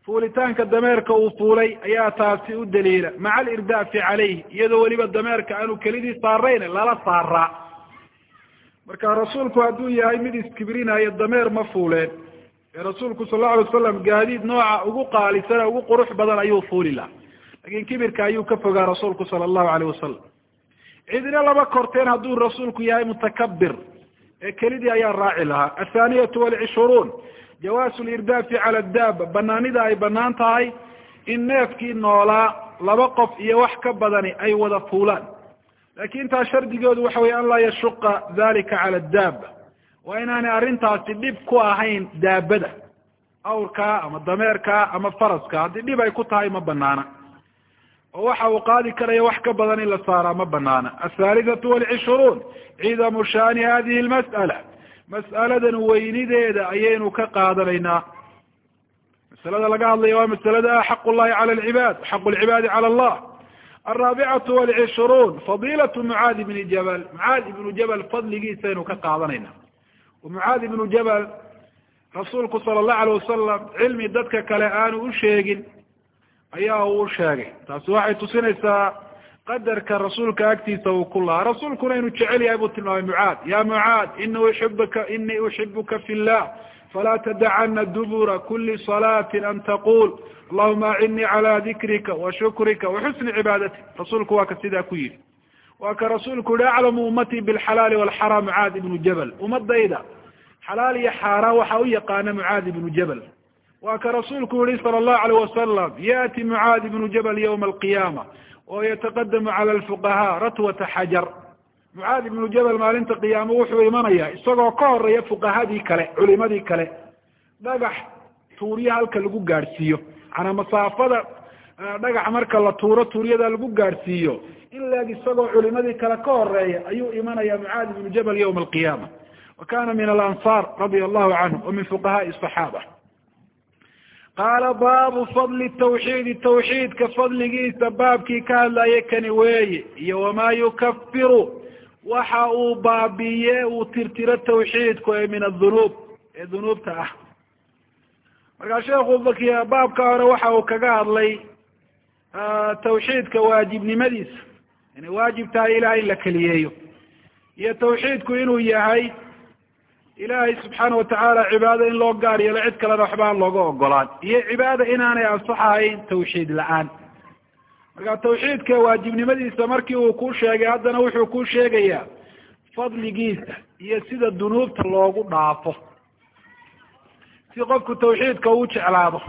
fuulitaanka dameerka uu fuulay ayaa taasi u daliila. Maca alirdaafi calayh iyadoo weliba dameerka aanu kelidii saarayn lala saaraa marka rasuulku hadduu yahay mid iskibrinaayo dameer ma fuuleen. Ee rasuulku sal lla alay wasalam gaadiid nooca ugu qaalisan ugu qurux badan ayuu fuuli lahaa. Laakiin kibirka ayuu ka fogaa rasuulku sala allahu alayh wasalam cidina laba korteen hadduu rasuulku yahay mutakabir ee kelidii ayaa raaci lahaa. Athaaniyatu walcishruun jawaasu lirdaafi cala daaba banaanida ay bannaan tahay in neefkii noolaa laba qof iyo wax ka badani ay wada fuulaan. Laakin taa shardigoodu waxa weye an laa yashuqa dalika cala daaba waa inaanay arrintaasi dhib ku ahayn daabada. Awrkaa ama dameerkaa ama faraska haddii dhib ay ku tahay ma banaana oo waxa uu qaadi karaya wax ka badan in la saaraa ma banaana athaalithatu walcishruun cidamu shaani hadihi lmas'ala mas'aladan weynideeda ayaynu ka qaadanaynaa. Masalada laga hadlaya waa masalada xaq llahi cala alcibaad xaqu lcibaadi cala allah. Alraabicatu walcishruun fadiilatu mucaadi bni jabal. Mucaad ibnu jabal fadligiisaynu ka qaadanayna mucaad ibnu jabal rasuulku sala allahu alayh wasalam cilmi dadka kale aanu u sheegin ayaa uu sheegay. Taasi waxay tusinaysaa qadarka rasuulka agtiisa uu ku lahaa. Rasuulkuna inuu jecel yahay buu tilmaamay mucaad ya mucaad ini uxibuka inii uxibuka fi llah falaa tadacana dubura kuli salaatin an taqul allahuma acinnii cala dikrika wa shukrika wa xusni cibaadatik rasuulku waa ka sidaa ku yihi waa ka rasuulku yihi aclamu ummatii bilxalaali walxaraam mucaad ibnu jabal. Ummadayda xalaal iyo xaaraan waxaa u yaqaana mucaad ibnu jabal. Waa ka rasuulku yihi sala allahu alayh wasalam yaati mucaad ibnu jabal yawma alqiyaama oo yataqadamu cala alfuqahaa ratwata xajar. Mucaad ibnu jabal maalinta qiyaamo wuxuu imanaya isagoo ka horreeya fuqahadii kale culimadii kale. Dhagax tuuriya halka lagu gaadhsiiyo manaa masaafada dhagax marka la tuuro tuuryada lagu gaadhsiiyo in leeg isagoo culimadii kale ka horreeya ayuu imanaya mucaad ibnu jabal yawma alqiyaama. Wa kana min alansaar radia allahu canhum wa min fuqahaai asaxaaba qaala baabu fadli tawxiidi tawxiidka fadligiisa baabkii ka hadlaya kani weeye iyo wamaa yukafiru waxa uu baabiye uu tirtiro tawxiidku ee min adunuub ee dunuubta ah markaa sheekhu baabka hore waxa uu kaga hadlay tawxiidka waajibnimadiisa inay waajib tahay ilahay in la keliyeeyo iyo tawxiidku inuu yahay ilaahay subxaana watacaala cibaado in loo gaar yeelo cid kalena waxba aan looga ogolaan iyo cibaada inaanay ansaxahayn tawxiid la'aan. Marka tawxiidka waajibnimadiisa markii uu ku sheegay haddana wuxuu ku sheegayaa fadligiisa iyo sida dunuubta loogu dhaafo. Si qofku tawxiidka uu jeclaado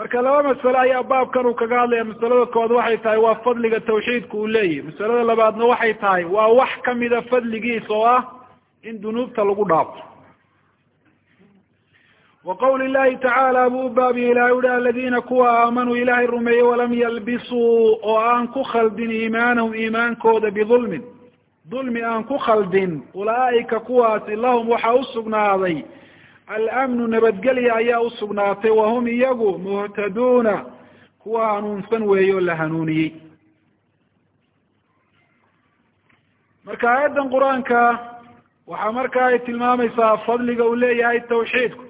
marka laba masale ayaa baabkan uu kaga hadlaya. Masalada kood waxay tahay waa fadliga tawxiidka uu leeyahy. Masalada labaadna waxay tahay waa wax kamida fadligiisa oo ah in dunuubta lagu dhaafo. Wa qawli llahi tacaala buu u baabiye ilahay uhi aladiina kuwa aamanuu ilaahay rumeeyey walam yalbisuu oo aan ku khaldin iimaanahum iimaankooda bidulmin. Dulmi aan ku khaldin ulaaika kuwaasi lahum waxaa usugnaaday alamnu nabadgelya ayaa usugnaatay wahum iyagu muhtaduuna kuwa hanuunsan weeye oo la hanuuniyey marka aayaddan qur'aanka waxaa markaa ay tilmaamaysaa fadliga uu leeyahay tawxiidku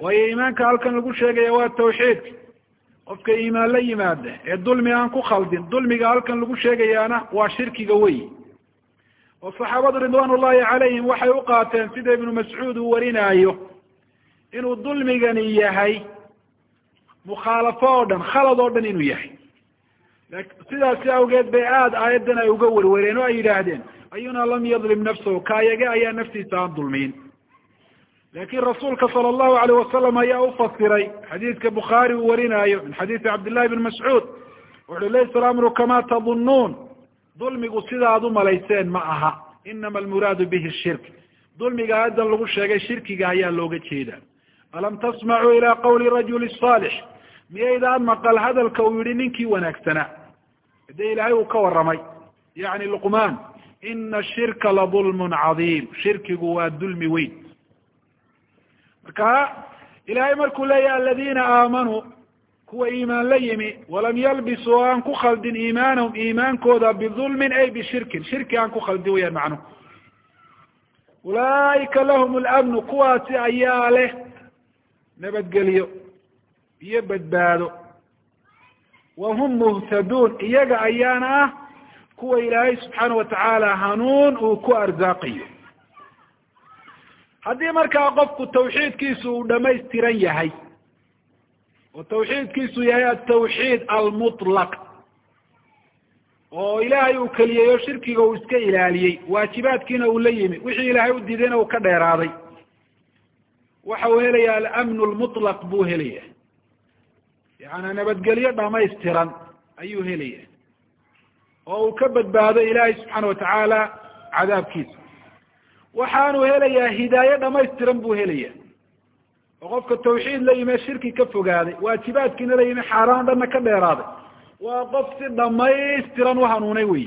waayo iimaanka halkan lagu sheegaya waa tawxiidka qofka iimaan la yimaada ee dulmi aan ku khaldin dulmiga halkan lagu sheegayaana waa shirkiga wey oo saxaabadu ridwaan ullahi calayhim waxay u qaateen sida ibnu mascuud uu warinaayo inuu dulmigani yahay mukhaalafo oo dhan khalad oo dhan inuu yahay. Sidaasi awgeed bay aada aayaddan ay uga werwereen oo ay yidhaahdeen ayuna lam yadlim nafsahu kaayage ayaa naftiisa aan dulmiyin laakin rasuulka sala allahu alayh wasalam ayaa ufasiray xadiidka bukhaari uu warinaayo min xadiidi cabdillahi bn mascuud wuxuui laysa alamru kama tadunnuun. Dulmigu sida ad umalayseen ma aha inama almuraadu bihi shirk. Dulmiga aayaddan lagu sheegay shirkiga ayaa looga jeeda alam tasmacuu ila qawli rajuli saalix miyaydaan maqal hadalka uu yihi ninkii wanaagsanaa dee ilaahay uu ka waramay yani luqmaan ina ashirka la dulmun cadiim shirkigu waa dulmi weyn marka ilaahay markuu leeyahy aladiina aamanuu kuwa iimaan la yimi walam yalbisuu aan ku khaldin iimaanahum iimaankooda bidulmin ay bishirkin shirki aan ku khaldin weyaan macnuhu ulaaika lahum lamnu kuwaasi ayaa leh nabadgelyo iyo badbaado. Wahum muhtaduun iyaga ayaana ah kuwa ilaahay subxaana watacaala hanuun uu ku arsaaqayo haddii markaa qofku tawxiidkiisu uu dhamaystiran yahay oo tawxiidkiisu yahay atawxiid almutlaq oo ilaahay uu keliyeeyo shirkiga uu iska ilaaliyey waajibaadkiina uu la yimi wixii ilaahay u diidayna uu ka dheeraaday waxa uu helaya alamnu lmutlaq buu helaya yaani nabadgelyo dhamaystiran ayuu helaya oo uu ka badbaado ilaahay subxaana watacaala cadaabkiisa. Waxaanu helayaa hidaaye dhamaystiran buu helaya oo qofka tawxiid la yimi shirki ka fogaaday waajibaadkiina la yimi xaaraan dhanna ka dheeraaday. Waa qof si dhamaystiran u hanuunay wey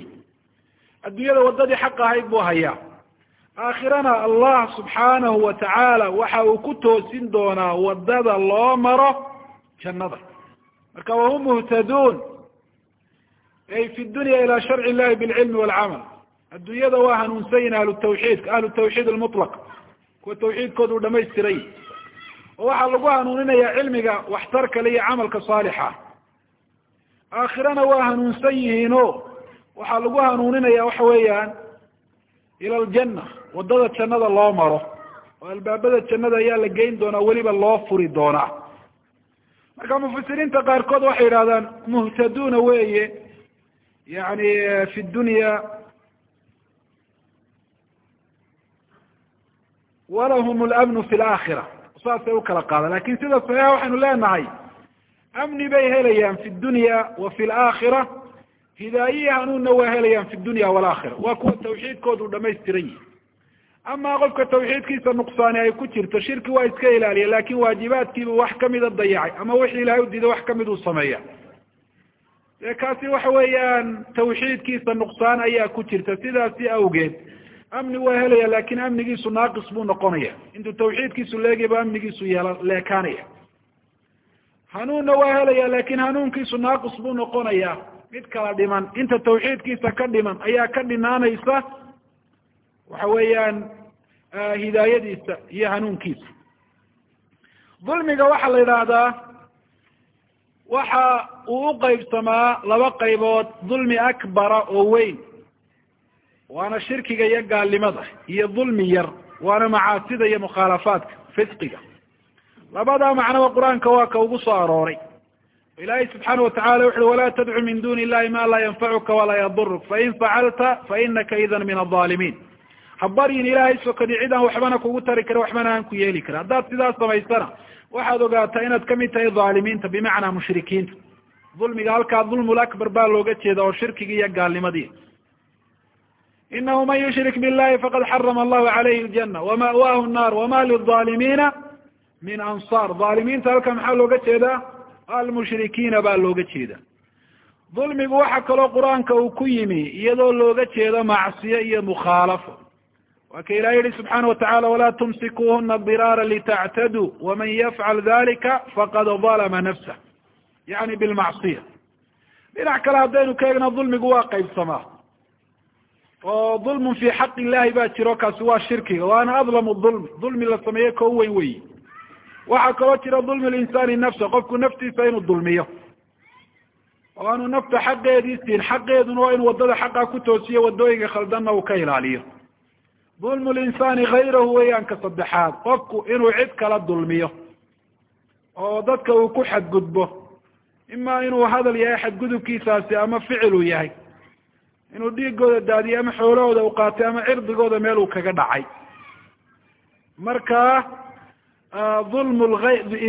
adduunyada waddadii xaq ahayd buu hayaa aakhirana allah subxaanahu watacaala waxa uu ku toosin doonaa waddada loo maro jannada. Marka wahum muhtaduun ay fi dunya ila sharci illahi bilcilmi walcamal adduunyada waa hanuunsan yihiin ahlu tawxiidka ahlu tawxiid almutlaq kuwa tawxiidkooda u dhamaystiray oo waxaa lagu hanuuninayaa cilmiga waxtar kale iyo camalka saalixa. Aakhirana waa hanuunsan yihiin o waxaa lagu hanuuninaya waxa weeyaan ila aljanna waddada jannada loo maro oo albaabada jannada ayaa la geyn doonaa weliba loo furi doonaa. Marka mufasiriinta qaarkood waxay yidhahdaan muhtaduuna weeye yani fi dunya walahum lamnu fi laakhira saasay u kala qaadaan laakiin sida saxiixa waxaynu leenahay amni bay helayaan fi dunya wa fi laakhira hidaayihi hanuunna waa helayaan fi dunya walaakhira waa kuwa tawxiidkoodu dhamaystiran yihi amaa qofka tawxiidkiisa nuqsaani ay ku jirto shirki waa iska ilaaliya laakiin waajibaadkiiba wax kamida dayacay ama wixii ilahay u diiday wax ka mid uu sameeya. Dee kaasi waxa weeyaan tawxiidkiisa nuqsaan ayaa ku jirta sidaasi awgeed. Amni waa helaya laakiin amnigiisu naaqis buu noqonaya intuu tawxiidkiisu leegayba amnigiisu yeela leekaanaya hanuunna waa helaya laakiin hanuunkiisu naaqis buu noqonaya mid kala dhiman inta tawxiidkiisa ka dhiman ayaa ka dhinaanaysa waxa weeyaan hidaayadiisa iyo hanuunkiisa. Dulmiga waxaa la yidhaahdaa waxa uu uqaybsamaa laba qaybood dulmi akbara oo weyn. Waana shirkiga iyo gaalnimada iyo dulmi yar. Waana macaasida iyo mukhaalafaadka fisqiga. Labada macnoba qur'aanka waa ka ugu soo arooray. Ilahi subxaana watacala wuxu ui walaa tadcu min duni illahi ma laa yanfacuka walaa yaduruk fain facalta fainaka idan min alظaalimiin ha baryin ilaahay sokadi cid aan waxbana kugu tari karin waxbana aan ku yeeli karin haddaad sidaas samaysana waxaad ogaataa inaad ka mid tahay dhaalimiinta bimacnaa mushrikiinta. Dulmiga halkaa dulmul akbar baa looga jeeda oo shirkigi iyo gaalnimadii inahu man yushrik billahi faqad xarama allahu calayhi ljana wama'waahu nnar wama lilظaalimiina min ansaar. Dhaalimiinta halkaa maxaa looga jeedaa? Almushrikiina baa looga jeeda dulmigu waxa kaloo qur'aanka uu ku yimi iyadoo looga jeedo macsiyo iyo mukhaalafo waa ka ilahi yihi subxaana watacala walaa tumsikuuhuna diraara litactaduu waman yafcal dalika faqad dalama nafsah yani bilmacsiya. Dhinac kale haddaynu ka egna dulmigu waa qaybsamaa. Oo dulmun fi xaq illahi baa jiro kaasi waa shirkiga waana adlamu dulmi dulmi la sameeye ko weyn weyi waxaa kaloo jira dulmi linsaani nafsa qofku naftiisa inuu dulmiyo. Oo aanu nafta xaqeedii siin xaqeeduna waa inu waddada xaqa ku toosiyo waddooyinka khaldanna uu ka ilaaliyo dulmu linsaani hayrahu weeyaan ka saddexaad. Qofku inuu cid kala dulmiyo oo dadka uu ku xadgudbo ima inuu hadal yahay xadgudubkiisaasi ama ficil uu yahay inuu dhiigooda daadiyo ama xoolahooda u qaatay ama cirdigooda meel uu kaga dhacay. Marka dulmu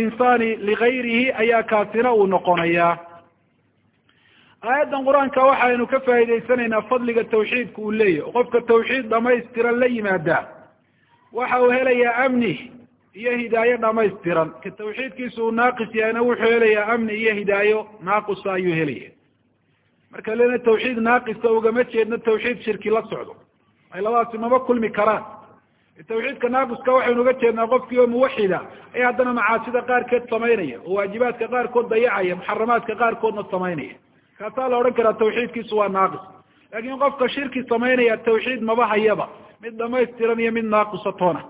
insani ligayrihi ayaa kaasina uu noqonayaa aayaddan qur'aanka waxaynu ka faa'idaysanaynaa fadliga tawxiidka uu leeyahy oo qofka tawxiid dhamaystiran la yimaadaa. Waxa uu helayaa amni iyo hidaayo dhamaystiran ka tawxiidkiisa uu naaqis yahayna wuxuu helayaa amni iyo hidaayo naaqusa ayuu helaya marka lena tawxiid naaqisa ugama jeedno tawxiid shirki la socdo. Ay labadaasi maba kulmi karaan. Tawxiidka naaqiska waxaynu uga jeednaa qofkii oo muwaxida ee haddana macaasida qaarkeed samaynaya oo waajibaadka qaarkood dayacaya muxaramaadka qaarkoodna samaynaya kaasaa la odhan karaa tawxiidkiisu waa naaqis. Laakin qofka shirki samaynaya tawxiid maba hayaba mid dhamaystiran iyo mid naaqisa toona.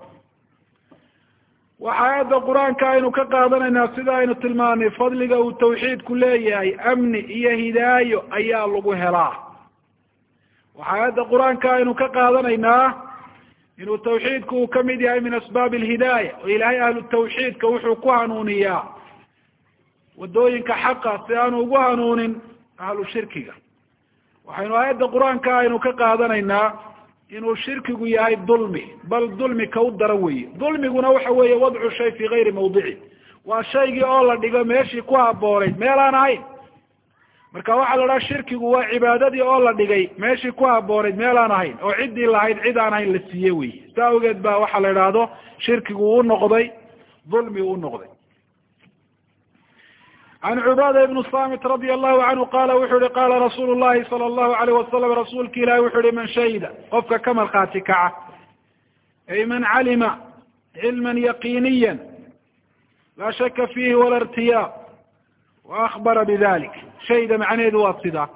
Waxa aayadda qur'aanka aynu ka qaadanaynaa sida aynu tilmaanay fadliga uu tawxiidku leeyahay amni iyo hidaayo ayaa lagu helaa. Waxa aayadda qur'aanka aynu ka qaadanaynaa inuu tawxiidku uu ka mid yahay min asbaab alhidaaya oo ilaahay ahlu tawxiidka wuxuu ku hanuuniyaa waddooyinka xaqa. Si aanu ugu hanuunin ahlu shirkiga. Waxaynu aayadda qur'aanka aynu ka qaadanaynaa inuu shirkigu yahay dulmi bal dulmi ka u daran weeye. Dulmiguna waxa weeye wadcu shay fi gayri mawdici. Waa shaygii oo la dhigo meeshii ku habooneyd meel aan ahayn. Marka waxaa la dhaha shirkigu waa cibaadadii oo la dhigay meeshii ku habooneyd meel aan ahayn. Oo ciddii lahayd cid aan ahayn la siiye wey saa awgeed ba waxaa la idhaahdo shirkigu u noqday dulmi u noqday can cubaada ibnu samit radia allahu canhu qala wuxu uhi qala rasuulu llahi sala allahu alayh wasalam rasuulka ilahi wuxu uhi man shahida qofka ka markhaati kaca ay man calima cilman yaqiiniya laa shaka fiihi wala irtiyaab wa akhbara bidalik shayda macnaheedu waa sidaa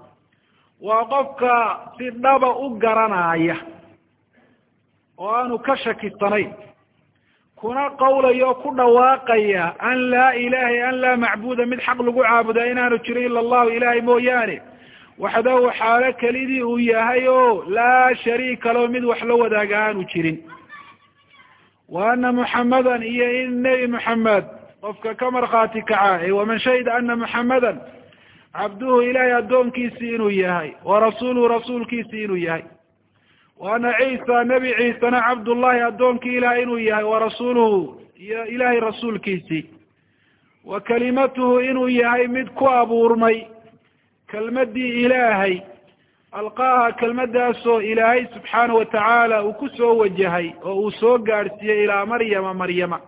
waa qofka si dhaba u garanaaya oo aanu ka shakisanayn kuna qawlaya oo ku dhawaaqaya an laa ilaha an laa macbuda mid xaq lagu caabudaa inaanu jirin ila allahu ilahay mooyaane. Waxdahu xaalo kelidii uu yahay o laa shariika lao mid wax la wadaaga aanu jirin. Wa ana muxamadan iyo in nebi moxamed qofka ka markhaati kaca waman shahida ana muxamadan cabduhu ilahay addoonkiisii inuu yahay wa rasuuluhu rasuulkiisii inuu yahay wa ana ciisa nebi ciisena cabdullahi addoonkii ilahay inuu yahay wa rasuuluhu iyo ilahay rasuulkiisii wa kalimatuhu inuu yahay mid ku abuurmay kelmaddii ilaahay alqaaha kelmadaasoo ilaahay subxaana watacaala uu ku soo wajahay oo uu soo gaadhsiiyey ilaa maryama maryama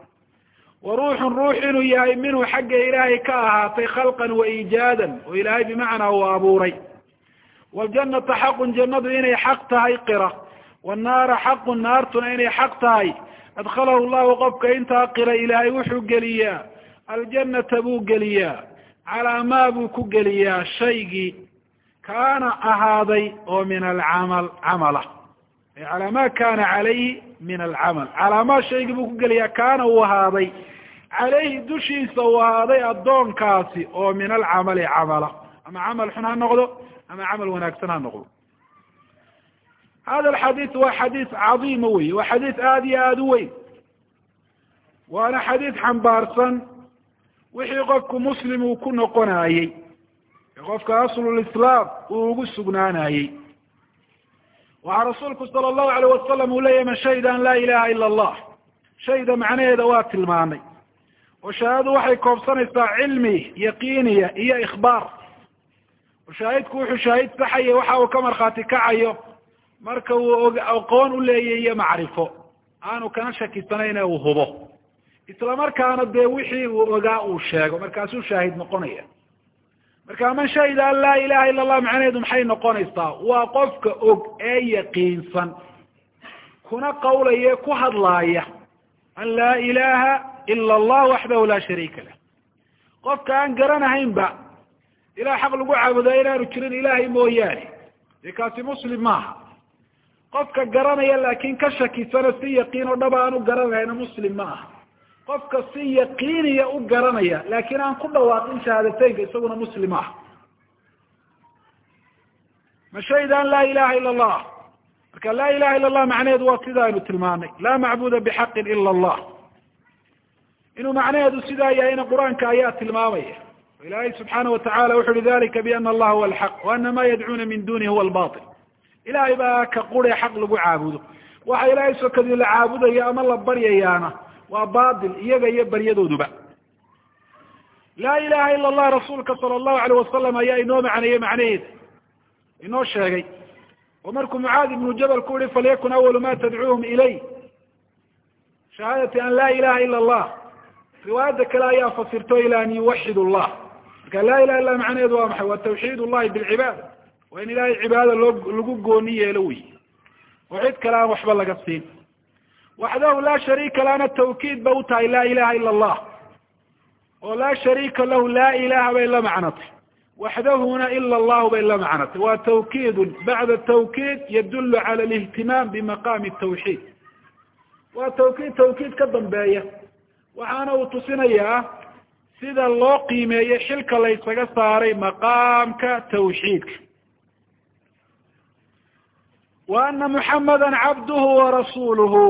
wa ruuxun ruux inuu yahay minhu xagga ilaahay ka ahaatay khalqan wa iijaadan oo ilaahay bimacnaa uu abuuray waljannata xaqun jannadu inay xaq tahay qira wannaara xaqun naartuna inay xaq tahay adkhalahu llahu qofka intaa qira ilaahay wuxuu geliyaa aljannata buu geliyaa calaa maa buu ku geliyaa shaygii kaana ahaaday oo min alcamal camala calaa ma kana calayhi min alcamal calaa maa shaygii buu ku geliyaa kaana uu ahaaday calayhi dushiisa uu ahaaday addoonkaasi oo min alcamali camala ama camal xun ha noqdo ama camal wanaagsan ha noqdo. Hada alxadiid waa xadiid cadiima wey waa xadiid aada iyo aada u weyn. Waana xadiid xambaarsan wixii qofku muslim uu ku noqonayey ee qofka aslulislaam uu ugu sugnaanayey waxaa rasuulku sala allahu alayh wasalam uu leeyahy man shahida an laa ilaha ila allah. Shayda macnaheeda waa tilmaanay oo shahaadadu waxay koobsanaysaa cilmi yaqiiniya iyo ikhbaar shaahidku wuxuu shaahid saxaya waxa uu ka markhaati kacayo marka uu aqoon u leeyahy iyo macrifo. Aanu kana shakisanayn ee uu hubo. Isla markaana dee wixii uu ogaa uu sheego markaasuu shaahid noqonaya. Marka man shahida an laa ilaha ila allah macnaheedu maxay noqonaysaa? Waa qofka og ee yaqiinsan kuna qawlaya ku hadlaaya an laa ilaha ila allah waxdahu laa shariika lah. Qofka aan garanahaynba ilah xaq lagu caabudaa inaanu jirin ilahay mooyaane. Dee kaasi muslim maaha. Qofka garanaya laakin ka shakisana si yaqiin oo dhaba aan u garanahayna muslim ma aha qofka si yaqiiniya u garanaya laakin aan ku dhawaaqin shahaadateynka isaguna muslim ah. Ma shahida an laa ilaha ila allah marka laa ilaha ila allah macnaheedu waa sida aynu tilmaanay laa macbuda bixaqin ila allah. Inuu macnaheedu sidaa yahayna qur'aanka ayaa tilmaamaya ilaahay subxaana watacala wuxu uhi dalika biana allaha huwa alxaq waana ma yadcuuna min dunihi huwa albatil ilahay baa ka qure xaq lagu caabudo waxa ilahay sokadii la caabudayo ama la baryayaana waa batil iyaga iyo baryadooduba laa ilaha ila allah rasuulka sala allahu alayh wasalam ayaa inoo macneeyey macnaheeda inoo sheegay oo markuu mucaadi ibnu jabal ku yihi falyakun awalu ma tadcuuhum ilay shahaadati an laa ilaha ila allah riwaayadda kale ayaa fasirto ila an yuwaxid llah marka laa ilaha illa macnaheedu waa maxay? Waa tawxiid llahi bilcibaada waa in ilahay cibaadada loo lagu gooni yeelo wey oo cid kale aan waxba laga siin. Waxdahu laa shariika lana tawkiid ba u tahay laa ilaha ila allah oo laa shariika lahu laa ilaha bay la macnatay. Waxdahuna ila allahu bay la macnatay. Waa tawkiidun bacda tawkiid yadulu cala alihtimaam bimaqami tawxiid waa tawkiid tawkiid ka dambeeya. Waxaana uu tusinayaa sida loo qiimeeyey xilka la ysaga saaray maqaamka tawxiidka. Wa ana muxamada cabduhu warasuuluhu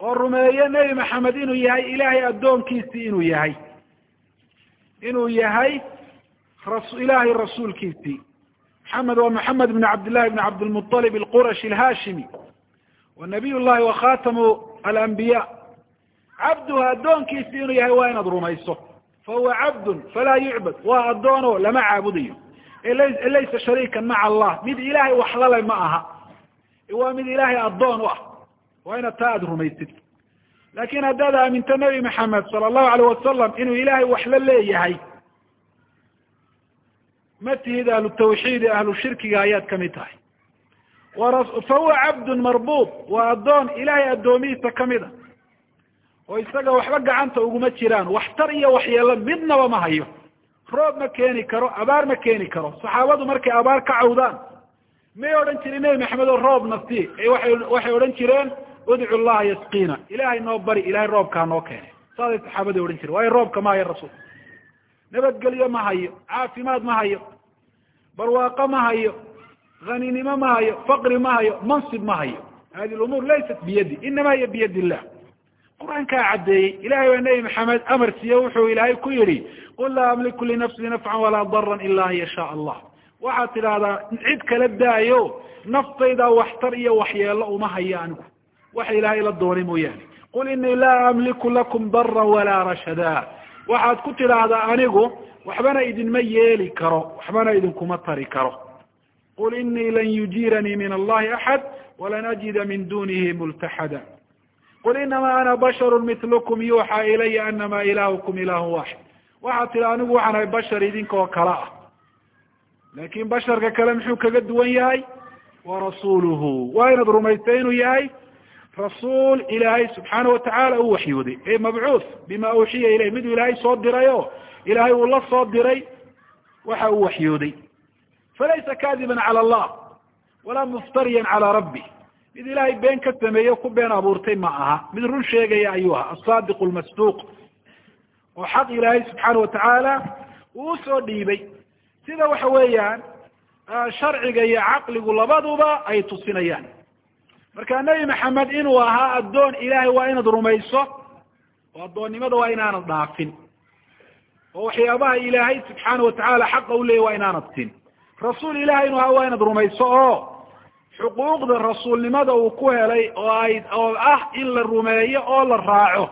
oo rumeeye nebi maxamed inuu yahay ilahay addoonkiisii inuu yahay. Inuu yahay ilaahay rasuulkiisii. Maxamed waa maxamed bn cabdillahi bn cabdilmuطalib alqurashi alhashimi wa nabiy llahi wa khatamu alambiya cabduhu addoonkiisii inuu yahay waa inaad rumayso. Fahuwa cabdun falaa yucbad. Waa addoono lama caabudayo. Laysa shariikan maca allah. Mid ilahay waxlale ma aha. Waa mid ilahay addoon u ah. Waa inaad taa aada rumaysid. Laakin haddaad aaminto nebi maxamed sala allahu alayh wasalam inuu ilahay waxla leeyahay ma tihid ahlu tawxiidi ahlu shirkiga ayaad ka mid tahay. Fahuwa cabdun marbuub waa addoon ilahay addoomihiisa ka mid a oo isaga waxba gacanta uguma jiraan waxtar iyo waxyeelo midnaba ma hayo. Roob ma keeni karo abaar ma keeni karo. Saxaabadu markay abaar ka cawdaan may odhan jirin nebi maxamed oo roob waay waxay odhan jireen udcu llaha yasqiina. Ilahay noo bari ilahay roobkaa noo keene saasay saxaabadii odhan jireen waayo roobka ma hayo rasuul. Nabadgelyo ma hayo caafimaad ma hayo barwaaqo ma hayo haninimo ma hayo faqri ma hayo mansib ma hayo. Hadi lumuur laysat biyadi inama hiya biyadi illah qur'aankaa caddeeyey ilahay baa nebi maxamed amar siiye wuxuu ilaahay ku yidhi qul laa amliku linafsii nafcan walaa daran ila an yashaa allah. Waxaad tidhaahdaa cid kala daayo naftayda waxtar iyo waxyeelo uma hayo anigu. Waxa ilaahay la doonay mooyaane. Qul inii laa amliku lakum daran walaa rashada waxaad ku tidhaahdaa anigu waxbana idinma yeeli karo waxbana idinkuma tari karo. Qul inii lan yujiiranii min allahi axad walan ajida min dunihi multaxada qul inama ana basharu mitlukum yuuxa ilaya anama ilahukum ilahu waxid waxaad tidhi anigu waxaan ahay bashar idinkoo kale ah laakin basharka kale muxuu kaga duwan yahay wa rasuluhu waa inaad rumaystay inuu yahay rasuul ilaahay subxaana watacaala u waxyooday e mabcuuth bima uxiya ilayh miduu ilaahay soo diray o ilaahay uu la soo diray waxa uu waxyooday falaysa kadiban cala allah walaa muftariyan calaa rabbi mid ilaahay been ka sameeye ku been abuurtay ma aha. Mid run sheegaya ayuu aha asaadiq lmasduuq oo xaq ilaahay subxaana watacaala uu u soo dhiibay. Sida waxa weeyaan sharciga iyo caqligu labaduba ay tusinayaan. Marka nebi maxamed inuu ahaa addoon ilaahay waa inaad rumayso oo addoonnimada waa inaanad dhaafin. Oo waxyaabaha ilaahay subxaana watacaala xaqa u leeyay waa inaanad sin rasuul ilahay inuu ahaa waa inaad rumayso oo xuquuqda rasuulnimada uu ku helay oo ay oo ah in la rumeeyo oo la raaco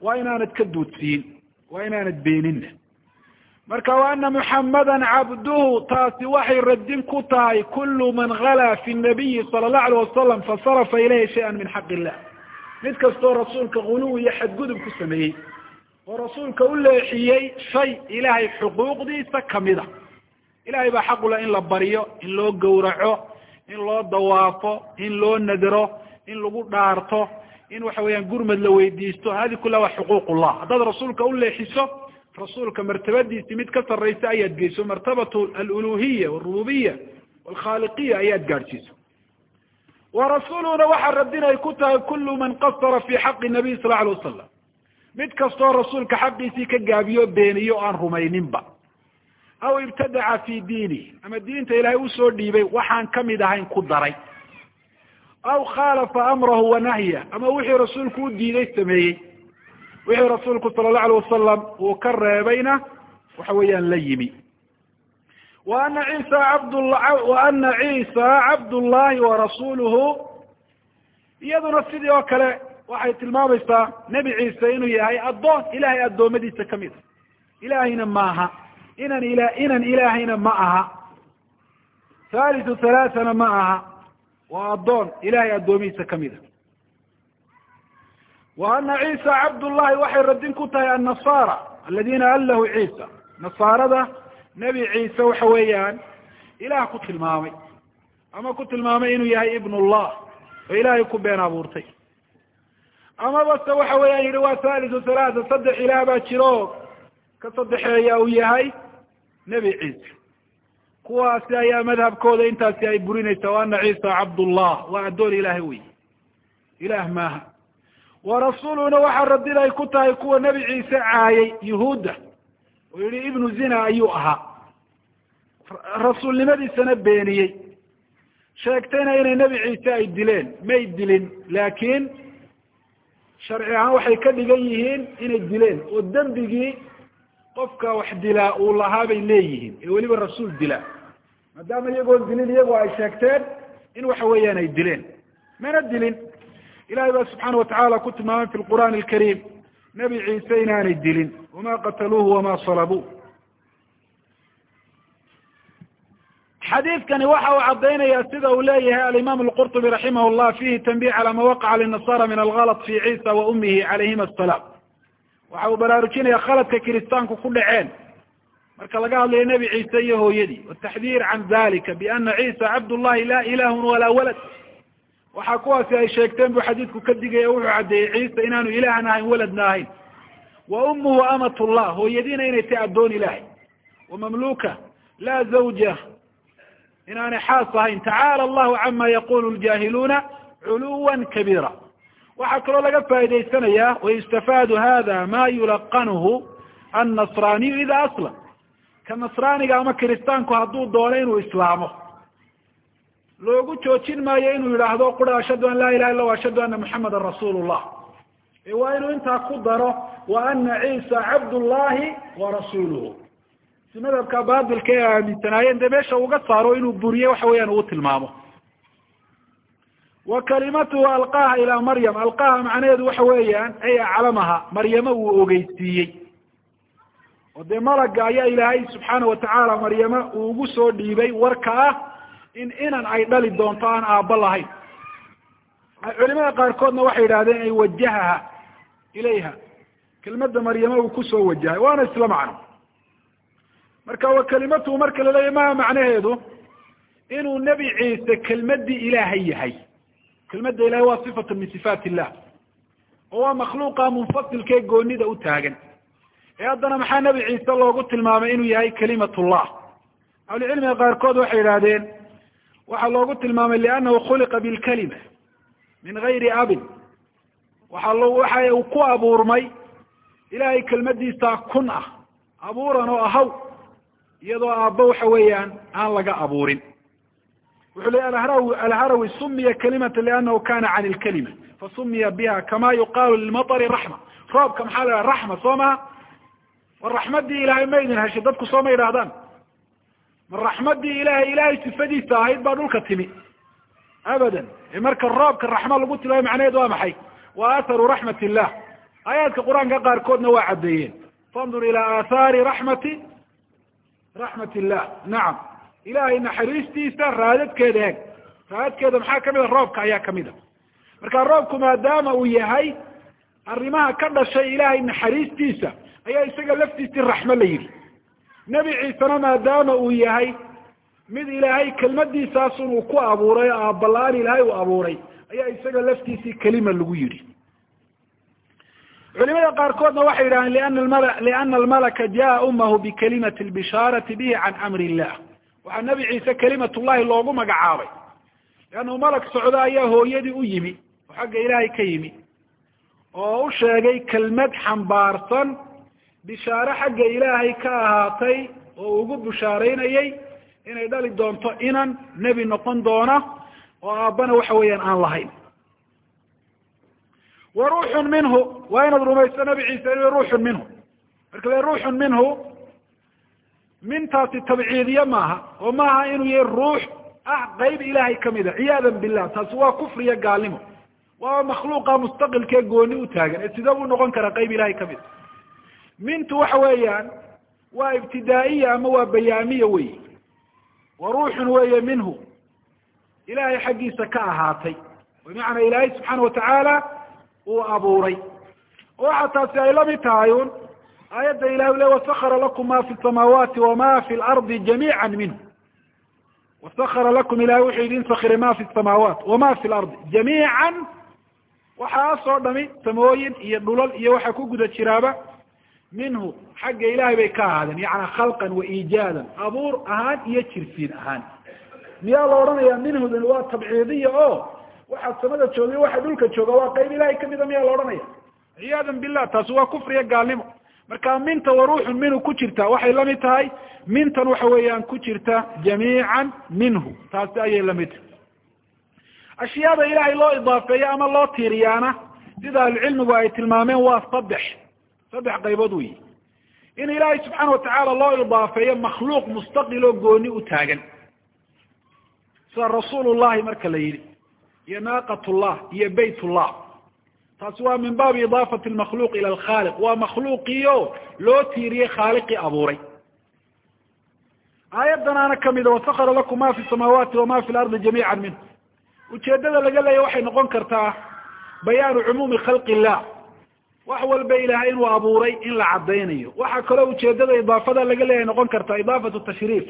waa inaanad ka duudsiin waa inaanad beeninna marka wa ana muxammadan cabduhu taasi waxay radin ku tahay kulu man halaa fi nabiyi sala allahu alayh wasalam fasarafa ilayhi shayan min xaq illah mid kastoo rasuulka guluw iyo xadgudub ku sameeyey oo rasuulka u leexiyey shay ilaahay xuquuqdiisa kamida ilahay baa xaqula in la baryo in loo gowraco in loo dawaafo in loo nadro in lagu dhaarto in waxa weeyaan gurmad la weydiisto. Hadi kula waa xuquuq llah haddaad rasuulka u leexiso rasuulka martabadiisi mid ka sarraysa ayaad geyso. Martabatu aluluhiya walrububiya walkhaaliqiya ayaad gaadhsiiso. Wa rasuuluna waxaa radin ay ku tahay kulu man qasara fi xaqi nabiy sal alay wasalam mid kastoo rasuulka xaqiisii ka gaabiyo beeniyo o aan rumayninba aw ibtadaca fi diini ama diinta ilaahay u soo dhiibay waxaan ka mid ahayn ku daray aw khaalafa amrahu wa nahya ama wixii rasuulku u diiday sameeyey wixii rasuulku sala allahu alayh wasalam uu ka reebayna waxa weeyaan la yimi wa ana ciisa cabdla wa ana ciisa cabdullahi wa rasuluhu iyaduna sidii oo kale waxay tilmaamaysaa nebi ciise inuu yahay addoon ilahay addoommadiisa ka mid a ilaahayna maaha inan ila inan ilaahayna ma aha. Thalithu halaathana ma aha. Waa addoon ilahay addoomihiisa ka mid a. Wa ana ciisa cabdullahi waxay radin ku tahay annasara aladina allahu ciisa. Nasaarada nebi ciise waxa weeyaan ilaah ku tilmaamay. Ama ku tilmaamay inuu yahay ibn llah oo ilaahay ku been abuurtay. Amaba se waxa weeyaan yihi waa thalithu halaatha saddex ilaah baa jiro. Ka saddexeeya uu yahay nebi ciise kuwaasi ayaa madhabkooda intaasi ay burinaysaa wa ana ciisa cabdullah waa addoon ilaahay wey ilaah maaha. Wa rasuuluna waxaa radin ay ku tahay kuwa nebi ciise caayay yuhuudda. Oo yihi ibnu zina ayuu ahaa. Rasuulnimadiisana beeniyey. Sheegtayna inay nebi ciise ay dileen may dilin laakiin sharci ahaan waxay ka dhigan yihiin inay dileen. Oo dembigii qofka wax dilaa uu lahaa bay leeyihiin ee weliba rasuul dilaa maadaama iyagoon dilin iyagoo ay sheegteen in waxa weeyaan ay dileen. Mana dilin. Ilahay baa subxaana watacaala ku tilmaamay fi lqur'aani alkariim nebi ciise inaanay dilin. Wama qataluuhu wama salabuuh xadiidkani waxa uu caddaynaya sida uu leeyahay alimaam alqurطubi raximah llah fihi tanbih cala ma waqaca linasara min algalط fi ciisa wa umihi calayhima asalaam waxa uu baraarujinaya khaladka kiristaanku ku dhaceen. Marka laga hadlayo nebi ciise iyo hooyadii wataxdiir can dalika biana ciisa cabdullahi la ilahun walaa walad. Waxa kuwaasi ay sheegteen buu xadiidku ka digaya wuxuu caddeeyey ciise inaanu ilaahna ahayn waladna ahayn wa umuhu amat llah hooyadiina inay tahay addoon ilahay wa mamluka laa zawja inaanay xaas ahayn tacaala allahu cama yaqulu ljaahiluuna culuwa kabiira waxaa kaloo laga faa'idaysanayaa wayustafaadu hada ma yulaqanuhu annasraaniyu ida aslam ka nasraaniga ama kiristaanku hadduu doono inuu islaamo. Loogu joojin maayo inuu yidhaahdo qura ashhadu an laa ilaha illa ashhadu ana muxamadan rasuulu llah ee waa inuu intaa ku daro wa ana ciisa cabdullahi wa rasuuluhu. Si madhabka batilka ee aaminsanaayeen dee meesha uga saaro inuu buriye waxa weeyaan uu tilmaamo wa kalimatuhu alqaaha ilaa maryam. Alqaaha macnaheedu waxa weeyaan ay aclamaha maryamo uu ogeysiiyey. Oo dee malaga ayaa ilaahay subxaana watacaala maryamo uu ugu soo dhiibay warka ah in inan ay dhali doonto aan aabba lahayn. Culimada qaarkoodna waxay yidhahdeen ay wajahaha ilayha. Kelmadda maryamo uu ku soo wajahay waana isla macno. Marka wa kalimatuhu marka laleeyahy maha macnaheedu inuu nebi ciise kelmadii ilaahay yahay kelmadda ilahay waa sifatu min sifaat illah oo waa makhluuqa munfasilkee goonida u taagan ee haddana maxaa nebi ciise loogu tilmaamay inuu yahay kalimatullah ahlucilmiga qaarkood waxay yidhahdeen waxaa loogu tilmaamay liannahu khuliqa bilkalima min gayri abin waxa l waxa uu ku abuurmay ilahay kelmadiisa kun ah abuuran oo ahaw iyadoo aabba waxa weeyaan aan laga abuurin wuxuu leey alharawi sumiya kalimata liannahu kana can ilkalima fasumiya biha kama yuqaalu lilmaطri raxma roobka maxaa la haha raxma soo maha? War raxmadii ilahay ma idin heshay dadku soo ma yidhahdaan ma raxmadii ilahay ilahay sifadiisa ahayd baa dhulka timi. Abadan marka roobka raxma lagu tilmaamay macnaheed waa maxay? Wa atharu raxmat illah aayaadka qur'aanka qaarkoodna waa caddeeyeen. Fandur ila aathaari raxmati raxmat illah nacam ilahay naxariistiisa raadadkeeda eeg. Raadadkeeda maxaa ka mid a? Roobka ayaa ka mid a. Marka roobku maadaama uu yahay arrimaha ka dhashay ilahay naxariistiisa ayaa isaga laftiisii raxmo la yidhi. Nebi ciisena maadaama uu yahay mid ilaahay kelmadiisaasun uu ku abuuray oo aabala-aan ilaahay uu abuuray ayaa isaga laftiisii kelima lagu yidhi. Culimada qaarkoodna waxay yidhahdeen liana almala liana almalaka jaa umahu bikalimati lbishaarati bihi can amri illah waxaa nebi ciise kalimatullahi loogu magacaabay. Leannahu malag socdo ayaa hooyadii u yimi oo xagga ilaahay ka yimi oo u sheegay kelmad xambaarsan bishaare xagga ilaahay ka ahaatay oo ugu bushaaraynayay inay dhali doonto inan nebi noqon doona oo aabbana waxa weeyaan aan lahayn. Wa ruuxun minhu waa inaad rumayso nebi ciise ruuxun minhu. Marka le ruuxun minhu mintaasi tabciidiye maaha oo maaha inuu yahay ruux. Ah qeyb ilaahay ka mid a. Ciyaadan billah taasi waa kufriyo gaalnimo. Waa makhluuqa mustaqilkee gooni u taagan. Ee sidee buu noqon karaa qeyb ilahay ka mid a. Mintu waxa weeyaan waa ibtidaa'iya ama waa bayaamiya wey wa ruuxun weeye minhu. Ilahay xaggiisa ka ahaatay. Bimacnaa ilaahay subxaana watacaala uu abuuray. Waxa taasi ay la mid tahay un aayadda ilahi le wasakara lakum ma fi samaawaati wama fi lardi jamiica minhu. Wasakara lakum ilahay wuxuu idin sakiray ma fi samaawaat wama fi lardi jamiican. Waxaasoo dhami samooyin iyo dhulal iyo waxa ku guda jiraaba minhu xagga ilahay bay ka ahaadeen yacni khalqan wa iijaadan abuur ahaan iyo jirsiin ahaan. Miyaa la odhanaya minhudan waa tabciidiya oo waxaa samada jooga waxa dhulka jooga waa qeyb ilahay kamida miyaa la odhanaya ciyaadan billah taasi waa kufriya gaalnimo marka minta wa ruuxun minhu ku jirta waxay la mid tahay mintan waxa weeyaan ku jirta jamiican minhu taasi ayay la mid tahay. Ashyaada ilahay loo idaafeeyo ama loo tiiriyaana sida ahlucilmigu ay tilmaameen waa saddex saddex qaybood wey in ilaahay subxaana watacaala loo idaafeeyo makhluuq mustaqil oo gooni u taagan. Sida rasuul llahi marka la yidhi iyo naaqat llah iyo bayt taasi waa min baabi idaafati lmakhluuq ila alkhaaliq. Waa makhluuqiio loo tiiriyey khaaliqii abuuray. Aayadanaana kamida wasakara lakum ma fi samaawaati wama fi lardi jamiica minhu. Ujeedada laga leeya waxay noqon kartaa bayaanu cumuumi khalqi illah wax walba ilahay inuu abuuray in la cadaynayo waxaa kaloo ujeedada idaafada laga leeyahay noqon kartaa idaafatu tashriif.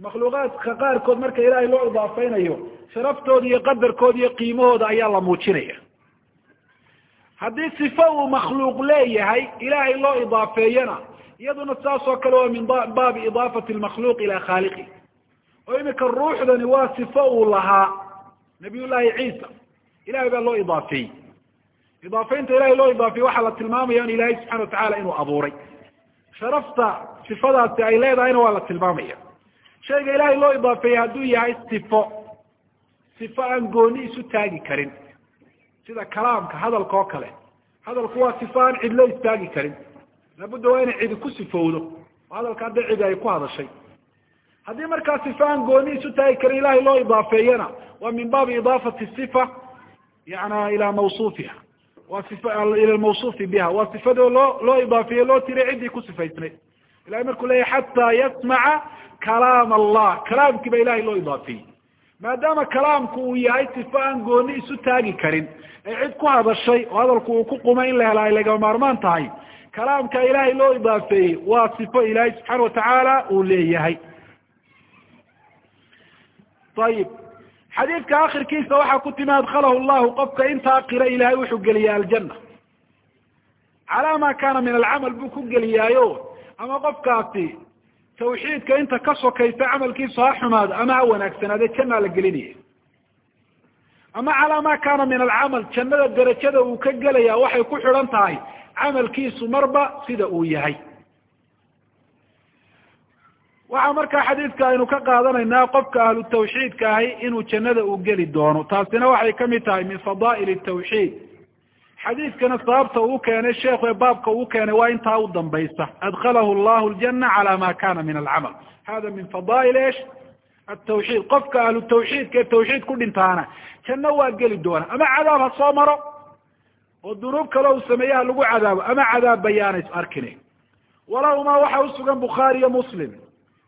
Makhluuqaadka qaarkood marka ilaahay loo idaafeynayo sharaftooda iyo qadarkooda iyo qiimahooda ayaa la muujinaya haddii sifo uu makhluuq leeyahay ilaahay loo idaafeeyana iyaduna saas oo kale waa min baabi idaafati lmakhluuq ila khaaliqi. Oo imika ruuxdani waa sifo uu lahaa nabiy llahi ciisa. Ilahay baa loo idaafeeyey. Idaafeynta ilahay loo idaafeeyey waxaa la tilmaamaya in ilahay subxana watacala inuu abuuray. Sharafta sifadaasi ay leedahayna waa la tilmaamaya shayga ilahay loo idaafeeyey hadduu yahay sifo. Sifo aan gooni isu taagi karin sida kalaamka hadalka oo kale. Hadalku waa sifo aan cidlo istaagi karin. Laabudda waa inay cidi ku sifowdo. Oo hadalka hadda cidi ay ku hadashay. Haddii markaa sifa aan gooni isu taagi karin ilahay loo idaafeeyana waa min baabi idaafati sifa yana ilaa mawsuufiha. Waa sifa ila lmawsuufi biha. Waa sifadoo loo loo idaafeeye loo tiray ciddii ku sifaysnayd ilahay markuu leeyahy xataa yasmaca kalaam allah kalaamkii ba ilahay loo idaafeeyey maadaama kalaamku uu yahay sifo aan gooni isu taagi karin ee cid ku hadashay oo hadalku uu ku qumay in la hela ay lagama maarmaan tahay kalaamka ilaahay loo idaafeeyey waa sifo ilaahay subxaana watacaala uu leeyahay. Ayib xadiidka akhirkiisa waxaa ku timi adkalahu llahu qofka intaa qira ilahay wuxuu geliyaa aljana calaa ma kana min alcamal buu ku geliyaayo ama qofkaasi tawxiidka inta ka sokaysa camalkiisu ha xumaado ama ha wanaagsanaade jannaa la gelinaya ama calaa ma kana min alcamal jannada derajada uu ka gelaya waxay ku xidhan tahay camalkiisu marba sida uu yahay. Waxaa markaa xadiidka aynu ka qaadanaynaa qofka ahlu tawxiidka ahi inuu jannada uu geli doono taasina waxay ka mid tahay min fadaa'il tawxiid xadiidkana sababta uu keenay sheekhu ee baabka uu keenay waa intaa u dambaysa. Adkalahu llahu ljana cala ma kana min alcamal. Hada min fadaa'il esh atawxiid qofka ahlu tawxiidka ee tawxiid ku dhintaana janno waa geli doona. Ama cadaab ha soo maro? Oo dunuub kale uu sameeye ha lagu cadaabo. Ama cadaab bayaana is arkine. Walahuma waxa usugan bukhaari iyo muslim.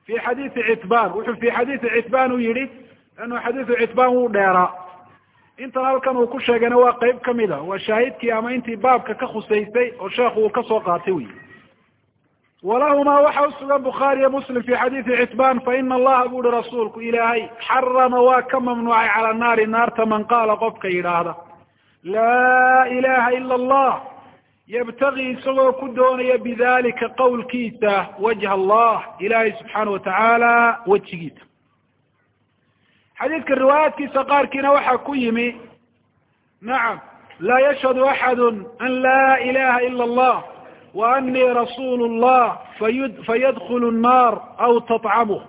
Fi xadiidi citbaan. Wuxuu fi xadiidi citbaan u yihi lannu xadiidu citbaan wuu dheeraa intan halkan uu ku sheegayna waa qeyb a waa shaahidkii ama intii baabka ka khusaysay oo sheekhu uu ka soo qaatay wey walahuma waxa usugan bukhaari iyo muslim fi xadiidi citbaan faina allaha bu uhi rasuulku ilaahay xarama waa ka mamnuucay cala naari naarta man qaala qofka yidhaahda. Laa ilaha ila allah yabtagi isagoo ku doonaya bidalika qawlkiisa wajha allah ilahay subxaana watacaala wejigiisa xadiidka riwaayaadkiisa qaarkiina waxaa ku yimi nacam laa yashhadu axadu an laa ilaha ila allah wa anii rasuulu llah fayadkulu nnaar aw tatcamuh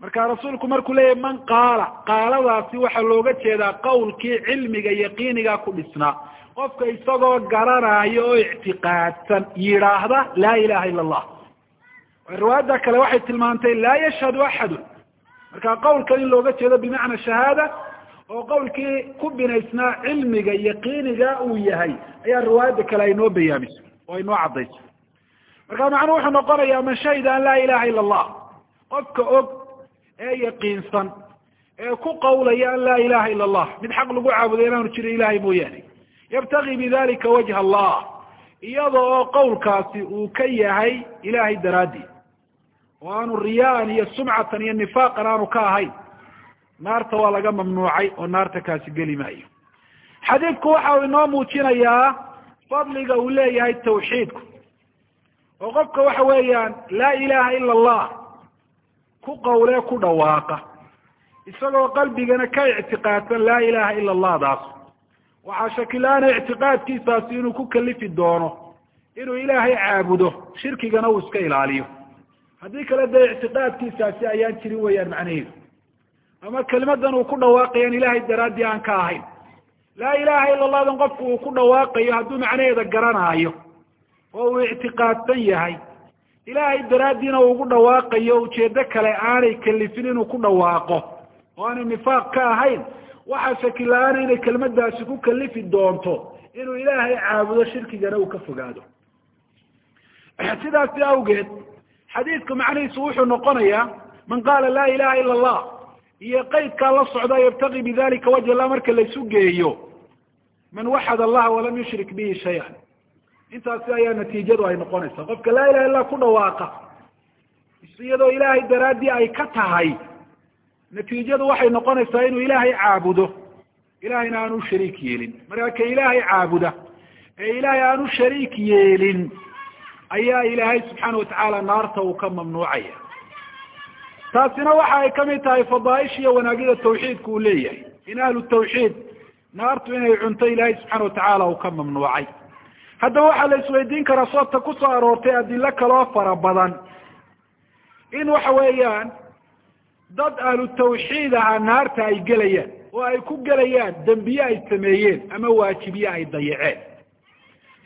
marka rasuulku markuu leeyahy man qaala qaaladaasi waxaa looga jeedaa qawlkii cilmiga yaqiiniga ku dhisnaa. Qofka isagoo garanaayo oo ictiqaadsan yidhaahda laa ilaha ila allah. Riwaayadda kale waxay tilmaantay laa yashhadu axadun marka qawlkan in looga jeedo bimacna shahaada oo qawlkii ku binaysnaa cilmiga yaqiiniga uu yahay ayaa riwaayadda kale ay noo bayaamiso oo ay noo caddayso. Marka macnuu wuxuu noqonayaa man shahida an laa ilaha ila allah qofka og ee yaqiinsan ee ku qawlaya an laa ilaha ila allah mid xaq lagu caabudo inaanu jirin ilahay mooyaane yabtagi bidalika wajha allah iyada oo qawlkaasi uu ka yahay ilahay daraaddi oo aanu riyaan iyo sumcatan iyo nifaaqan aanu ka ahayn naarta waa laga mamnuucay oo naarta kaasi geli maayo. Xadiidku waxa uu inoo muujinayaa fadliga uu leeyahay tawxiidku oo qofka waxa weeyaan laa ilaha ila allah ku qawlee ku dhawaaqa isagoo qalbigana ka ictiqaadsan laa ilaha ila allah daas waxaa shakilaana ictiqaadkiisaasi inuu ku kalifi doono inuu ilaahay caabudo shirkigana uu iska ilaaliyo haddii kale dee ictiqaadkiisaasi ayaan jirin weeyaan macnaheedu. Ama kelimadan uu ku dhawaaqayan ilahay daraaddii aan ka ahayn. Laa ilaha ila allahdan qofku uu ku dhawaaqayo hadduu macnaheeda garanaayo oo uu ictiqaadsan yahay. Ilaahay daraaddiina uu ugu dhawaaqayo ujeedo kale aanay kalifin inuu ku dhawaaqo. Oo aanay nifaaq ka ahayn waxaa shakila-aana inay kelmadaasi ku kalifi doonto inuu ilaahay caabudo shirkigana uu ka fogaado. Sidaasi awgeed xadiidku macnihiisu wuxuu noqonayaa man qaala laa ilaha ila allah iyo qeydkaa la socda yabtagi bidalika wajh allah marka laisu geeyo man waxad allaha walam yushrik bihi shay-an. Intaasi ayaa natiijadu ay noqonaysaa. Qofka laa ilaha illah ku dhawaaqa iyadoo ilaahay daraaddii ay ka tahay natiijadu waxay noqonaysaa inuu ilaahay caabudo ilahayna aanu shariik yeelin. Marka ka ilaahay caabuda ee ilaahay aanu shariik yeelin ayaa ilaahay subxaana watacaala naarta uu ka mamnuucaya. Taasina waxa ay ka mid tahay fadaaisha iyo wanaagyada tawxiidka uu leeyahay. In ahlu tawxiid naartu inay cunto ilaahay subxaana watacaala uu ka mamnuucay. Haddaba waxaa la isweydiin karaa soobta ku soo aroortay adilo kaloo fara badan. In waxa weeyaan dad ahlu tawxiid aha naarta ay gelayaan oo ay ku gelayaan dembiye ay sameeyeen ama waajibiye ay dayaceen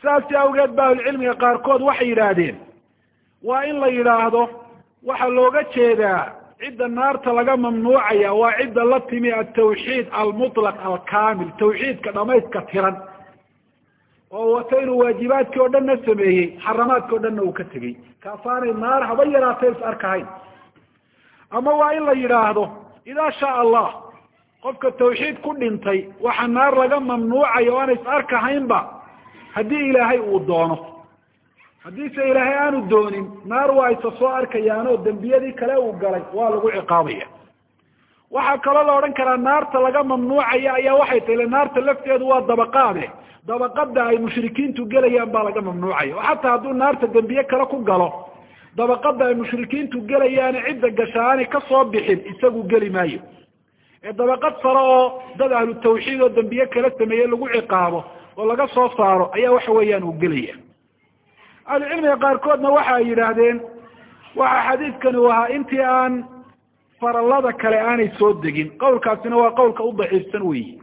sidaasi awgeed ba ahlucilmiga qaarkood waxay yidhaahdeen waa in la yidhaahdo waxaa looga jeedaa cidda naarta laga mamnuucaya waa cidda la timi altawxiid almutlaq alkamil tawxiidka dhamayska tiran oo wata inuu waajibaadkii oo dhanna sameeyey xaramaadki o dhanna uu ka tegey. Kaasaanay naar haba yaraatee is arkahayn. Ama waa in la yidhaahdo idaa shaa allah qofka tawxiid ku dhintay waxa naar laga mamnuucayo o aan is arkahaynba haddii ilaahay uu doono haddiise ilaahay aanu doonin naar waa soo arkayaan oo dembiyadii kale uu galay waa lagu ciqaabaya. Waxaa kaloo la odhan karaa naarta laga mamnuucaya ayaa waxay tahi le naarta lafteedu waa dabaqaade dabaqada ay mushrikiintu gelayaan baa laga mamnuucaya. Oo xataa hadduu naarta dembiye kale ku galo dabaqada ay mushrikiintu gelayaane cidda gashaani ka soo bixin isagu geli maayo. Ee dabaqad sare oo dad ahlu tawxiid oo dembiye kala sameeye lagu ciqaabo oo laga soo saaro ayaa waxa weeyaan uu gelaya. Ahlucilmiga qaarkoodna waxa ay yidhaahdeen waxa xadiidkani u ahaa intii aan farallada kale aanay soo degin. Qowlkaasina waa qowlka u daciifsan weyi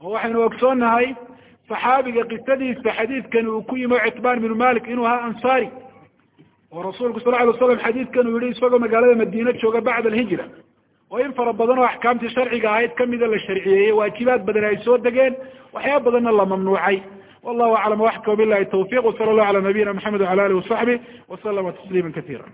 oo waxaynu ogsoonnahay saxaabiga qisadiisa xadiidkani uu ku yimi citbaan binu malik inuu ahaa ansaari. Oo rasuulku sal ly slam xadiidkan uu yihi isagoo magaalada madiine jooga bacda alhijra oo in fara badan oo axkaamtii sharciga ahayd kamida la sharciyeeyey waajibaad badan ay soo degeen waxyaaba badanna la mamnuucay. Wallahu aclam waxka bilahi tawfiq wsala allahu ala nabiyina maxamed wala alih wasaxbi waslama tasliima katiira